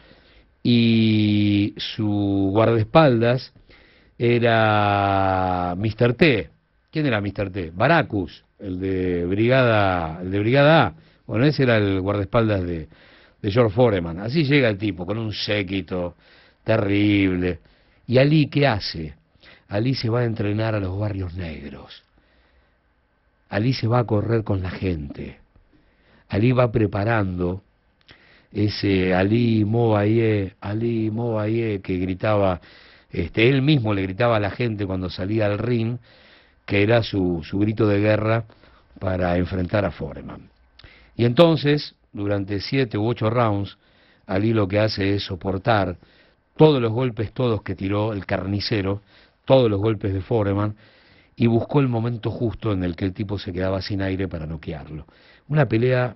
y su guardaespaldas era Mr. T. ¿Quién era Mr. T? Baracus, el de Brigada, el de Brigada A. Bueno, ese era el guardaespaldas de, de George Foreman. Así llega el tipo, con un séquito terrible. ¿Y Ali qué hace? Ali se va a entrenar a los barrios negros. Ali se va a correr con la gente. Ali va preparando ese Ali Mobaye, Ali Mobaye que gritaba, este, él mismo le gritaba a la gente cuando salía al ring, que era su, su grito de guerra para enfrentar a Foreman. Y entonces, durante siete u ocho rounds, Ali lo que hace es soportar todos los golpes, todos que tiró el carnicero, todos los golpes de Foreman, y buscó el momento justo en el que el tipo se quedaba sin aire para noquearlo. Una pelea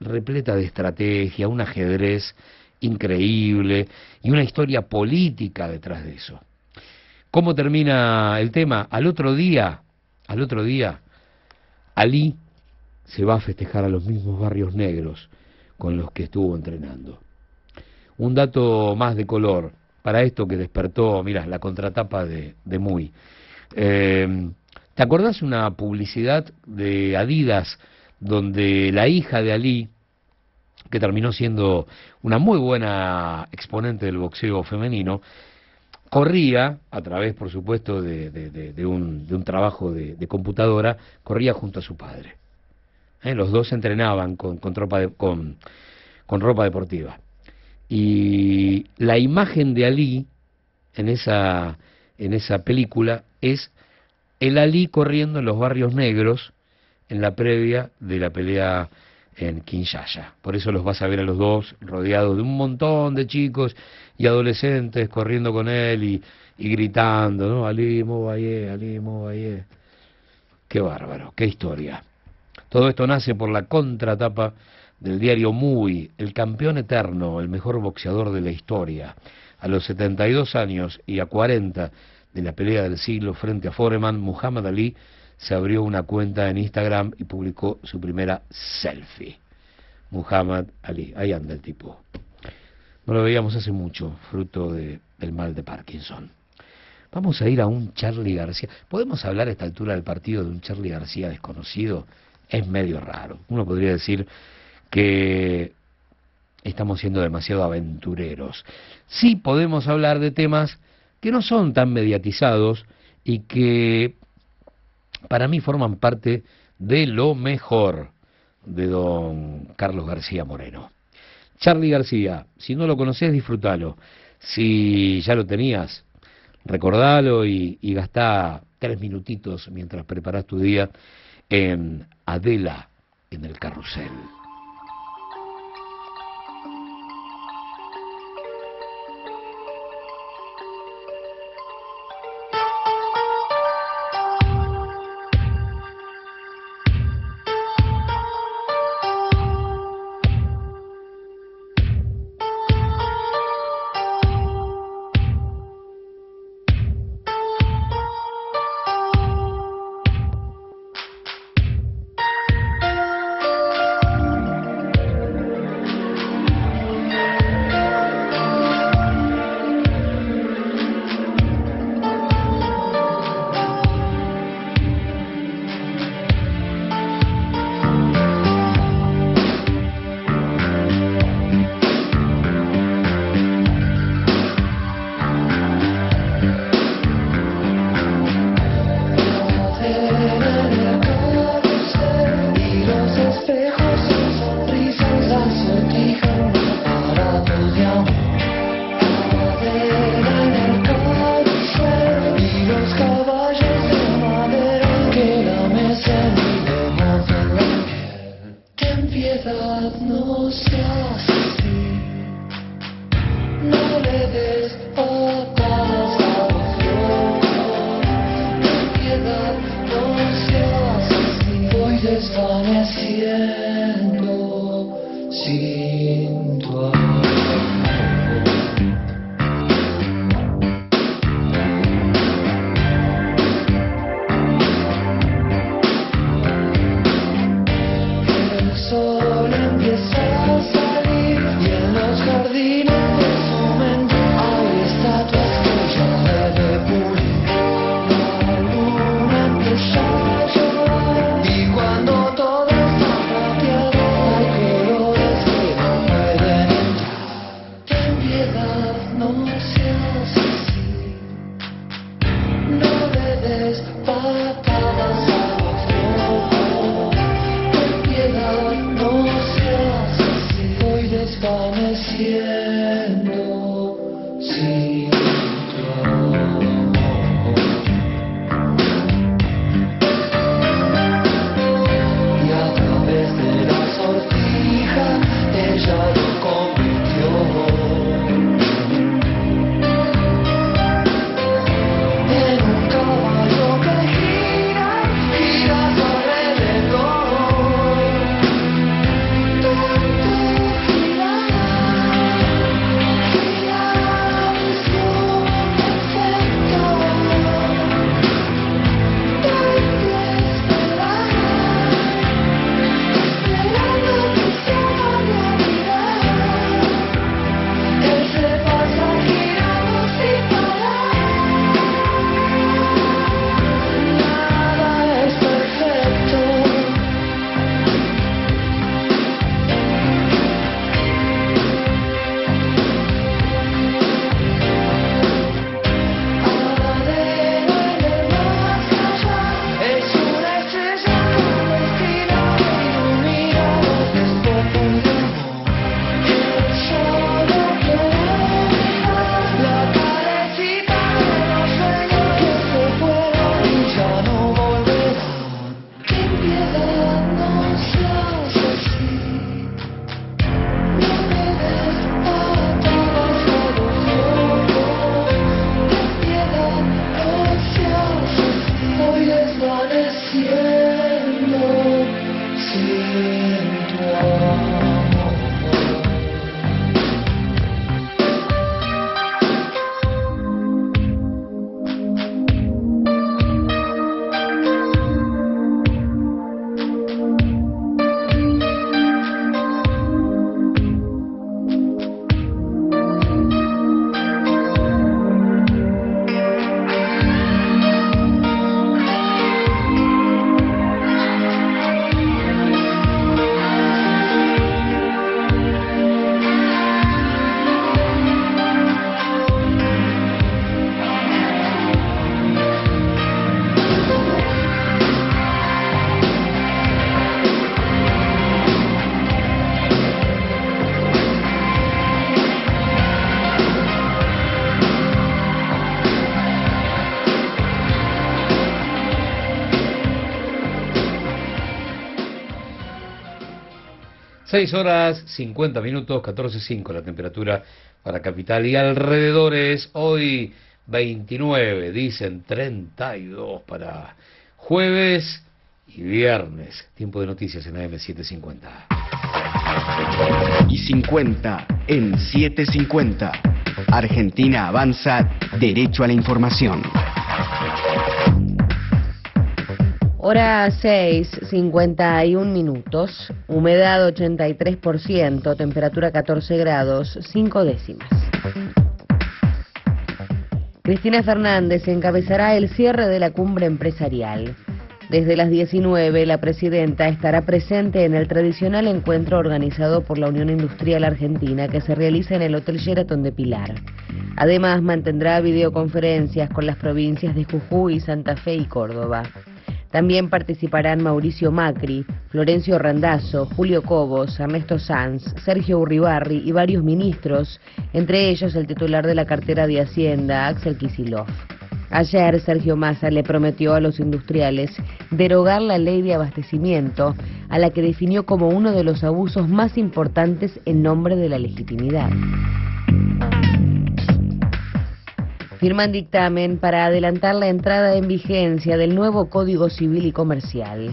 repleta de estrategia, un ajedrez increíble y una historia política detrás de eso. ¿Cómo termina el tema? Al otro día, al otro día, Ali se va a festejar a los mismos barrios negros con los que estuvo entrenando. Un dato más de color para esto que despertó, mira, la contratapa de, de Muy. Eh, ¿Te acordás una publicidad de Adidas donde la hija de Ali, que terminó siendo una muy buena exponente del boxeo femenino, corría, a través, por supuesto, de, de- un, de un trabajo de computadora, corría junto a su padre. ¿Eh? Los dos entrenaban con, con, de- con, ropa deportiva. Y la imagen de Ali en esa, en esa película es el Ali corriendo en los barrios negros en la previa de la pelea en Kinshasa. Por eso los vas a ver a los dos rodeados de un montón de chicos y adolescentes corriendo con él y, y gritando, ¿no? Ali Mobaye, Ali Mobaye. Qué bárbaro, qué historia. Todo esto nace por la contratapa del diario Muy, el campeón eterno, el mejor boxeador de la historia. A los 72 años y a 40 de la pelea del siglo frente a Foreman, Muhammad Ali se abrió una cuenta en Instagram y publicó su primera selfie. Muhammad Ali, ahí anda el tipo. No lo veíamos hace mucho, fruto de- del mal de Parkinson. Vamos a ir a un Charlie García. ¿Podemos hablar a esta altura del partido de un Charlie García desconocido? Es medio raro. Uno podría decir que estamos siendo demasiado aventureros. Sí podemos hablar de temas que no son tan mediatizados y que para mí forman parte de lo mejor de don Carlos García Moreno. Charlie García, si no lo conoces, disfrútalo. Si ya lo tenías, recordalo y, y gastá tres minutitos mientras preparas tu día en Adela en el carrusel. those 6 horas 50 minutos, 14.5 la temperatura para capital y alrededores. Hoy 29, dicen 32 para jueves y viernes. Tiempo de noticias en AM750. Y 50 en 750. Argentina avanza derecho a la información. Hora 6, 51 minutos, humedad 83%, temperatura 14 grados, 5 décimas. Cristina Fernández encabezará el cierre de la cumbre empresarial. Desde las 19, la presidenta estará presente en el tradicional encuentro organizado por la Unión Industrial Argentina que se realiza en el Hotel Sheraton de Pilar. Además, mantendrá videoconferencias con las provincias de Jujuy, Santa Fe y Córdoba. También participarán Mauricio Macri, Florencio Randazzo, Julio Cobos, Ernesto Sanz, Sergio Urribarri y varios ministros, entre ellos el titular de la cartera de Hacienda, Axel Kisilov. Ayer Sergio Massa le prometió a los industriales derogar la ley de abastecimiento, a la que definió como uno de los abusos más importantes en nombre de la legitimidad. Firman dictamen para adelantar la entrada en vigencia del nuevo Código Civil y Comercial.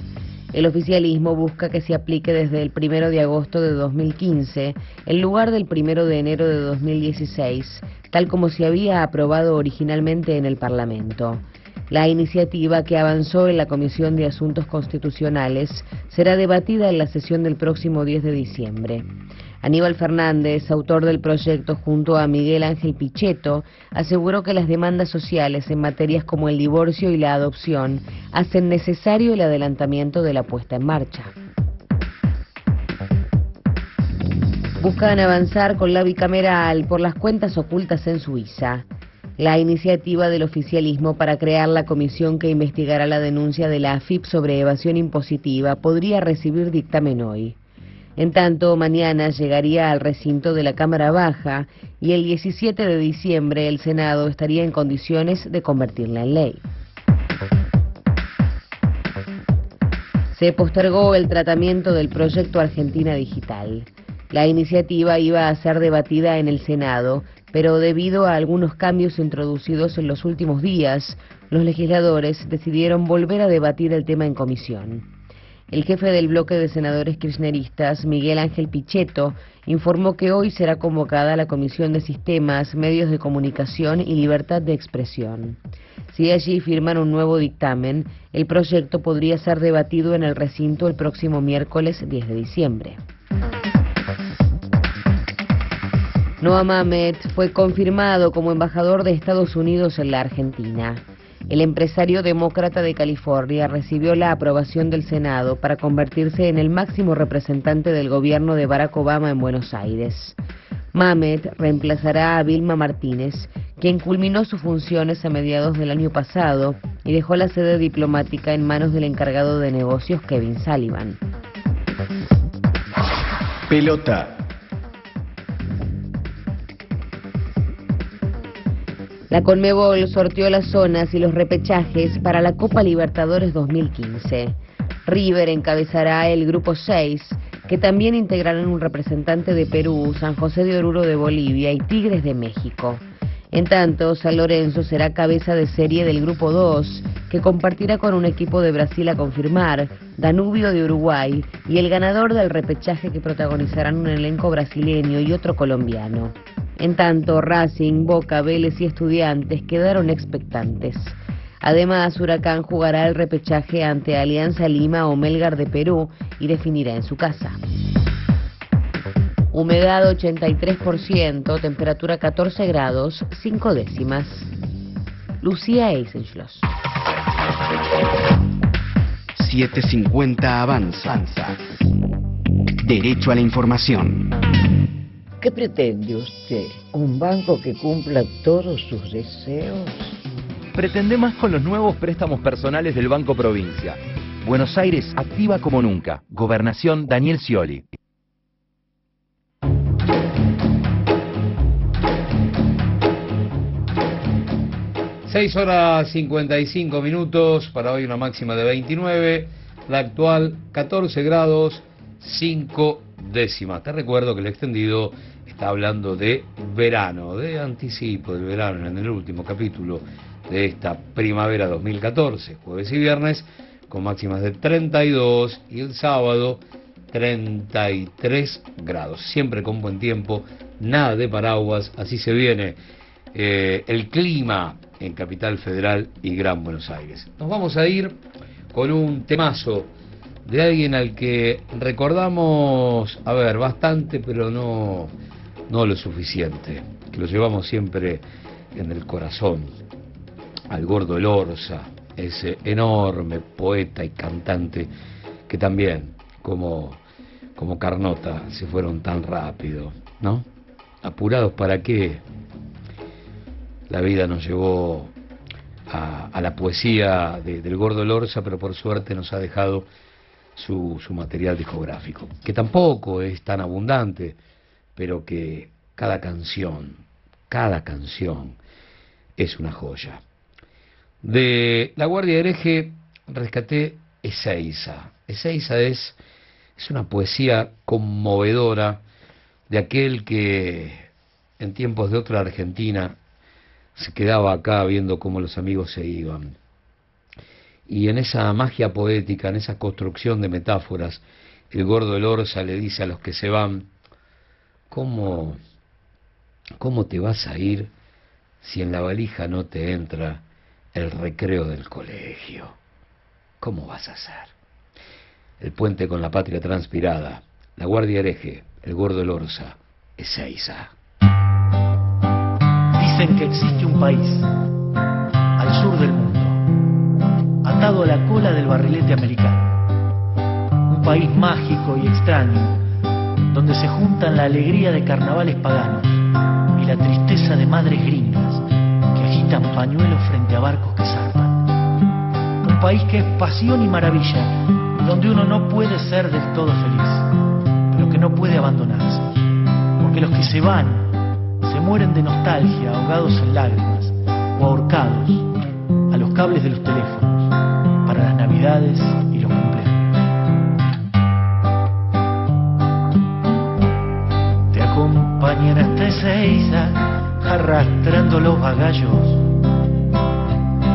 El oficialismo busca que se aplique desde el 1 de agosto de 2015 en lugar del 1 de enero de 2016, tal como se había aprobado originalmente en el Parlamento. La iniciativa que avanzó en la Comisión de Asuntos Constitucionales será debatida en la sesión del próximo 10 de diciembre. Aníbal Fernández, autor del proyecto junto a Miguel Ángel Pichetto, aseguró que las demandas sociales en materias como el divorcio y la adopción hacen necesario el adelantamiento de la puesta en marcha. Buscan avanzar con la bicameral por las cuentas ocultas en Suiza. La iniciativa del oficialismo para crear la comisión que investigará la denuncia de la AFIP sobre evasión impositiva podría recibir dictamen hoy. En tanto, mañana llegaría al recinto de la Cámara Baja y el 17 de diciembre el Senado estaría en condiciones de convertirla en ley. Se postergó el tratamiento del proyecto Argentina Digital. La iniciativa iba a ser debatida en el Senado, pero debido a algunos cambios introducidos en los últimos días, los legisladores decidieron volver a debatir el tema en comisión. El jefe del bloque de senadores kirchneristas, Miguel Ángel Pichetto, informó que hoy será convocada la Comisión de Sistemas, Medios de Comunicación y Libertad de Expresión. Si allí firman un nuevo dictamen, el proyecto podría ser debatido en el recinto el próximo miércoles 10 de diciembre. Noah Mamet fue confirmado como embajador de Estados Unidos en la Argentina. El empresario demócrata de California recibió la aprobación del Senado para convertirse en el máximo representante del gobierno de Barack Obama en Buenos Aires. Mamet reemplazará a Vilma Martínez, quien culminó sus funciones a mediados del año pasado y dejó la sede diplomática en manos del encargado de negocios Kevin Sullivan. Pelota. La Conmebol sorteó las zonas y los repechajes para la Copa Libertadores 2015. River encabezará el grupo 6, que también integrarán un representante de Perú, San José de Oruro de Bolivia y Tigres de México. En tanto, San Lorenzo será cabeza de serie del grupo 2, que compartirá con un equipo de Brasil a confirmar, Danubio de Uruguay y el ganador del repechaje que protagonizarán un elenco brasileño y otro colombiano. En tanto, Racing, Boca, Vélez y Estudiantes quedaron expectantes. Además, Huracán jugará el repechaje ante Alianza Lima o Melgar de Perú y definirá en su casa. Humedad 83%, temperatura 14 grados, 5 décimas. Lucía Eisenschloss. 750 avanza. Derecho a la información. ¿Qué pretende usted? ¿Un banco que cumpla todos sus deseos? Pretende más con los nuevos préstamos personales del Banco Provincia. Buenos Aires activa como nunca. Gobernación Daniel Scioli. 6 horas 55 minutos, para hoy una máxima de 29, la actual 14 grados 5 décimas. Te recuerdo que el extendido está hablando de verano, de anticipo del verano en el último capítulo de esta primavera 2014, jueves y viernes, con máximas de 32 y el sábado 33 grados. Siempre con buen tiempo, nada de paraguas, así se viene eh, el clima en Capital Federal y Gran Buenos Aires. Nos vamos a ir con un temazo de alguien al que recordamos, a ver, bastante, pero no, no lo suficiente, que lo llevamos siempre en el corazón, al gordo Elorza, ese enorme poeta y cantante que también, como, como Carnota, se fueron tan rápido, ¿no? ¿Apurados para qué? La vida nos llevó a, la poesía de- del gordo Lorza, pero por suerte nos ha dejado su, su material discográfico, que tampoco es tan abundante, pero que cada canción, cada canción es una joya. De La Guardia Hereje rescaté Ezeiza. Ezeiza es, es una poesía conmovedora de aquel que en tiempos de otra Argentina se quedaba acá viendo cómo los amigos se iban. Y en esa magia poética, en esa construcción de metáforas, el gordo Elorza le dice a los que se van, ¿cómo, ¿cómo te vas a ir si en la valija no te entra el recreo del colegio? ¿Cómo vas a hacer? El puente con la patria transpirada, la guardia hereje, el gordo Elorza, Ezeiza. Dicen que existe un país al sur del mundo, atado a la cola del barrilete americano. Un país mágico y extraño, donde se juntan la alegría de carnavales paganos y la tristeza de madres gringas que agitan pañuelos frente a barcos que zarpan. Un país que es pasión y maravilla, donde uno no puede ser del todo feliz, pero que no puede abandonarse. Porque los que se van se mueren de nostalgia, ahogados en lágrimas o ahorcados a los cables de los teléfonos para las navidades y los cumpleaños. Te acompañan hasta Ezeiza arrastrando los bagallos.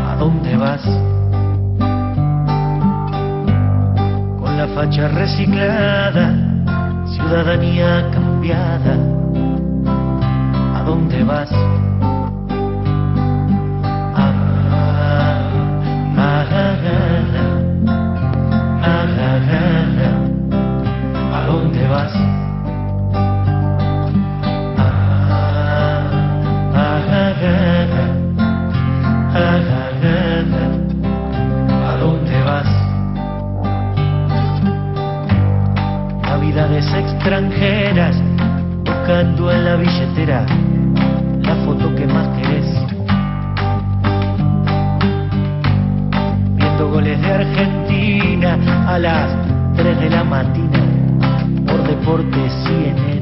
¿A dónde vas? Con la facha reciclada, ciudadanía cambiada. ¿A dónde vas? Extranjeras buscando en la billetera Argentina a las 3 de la mañana por Deporte CNN.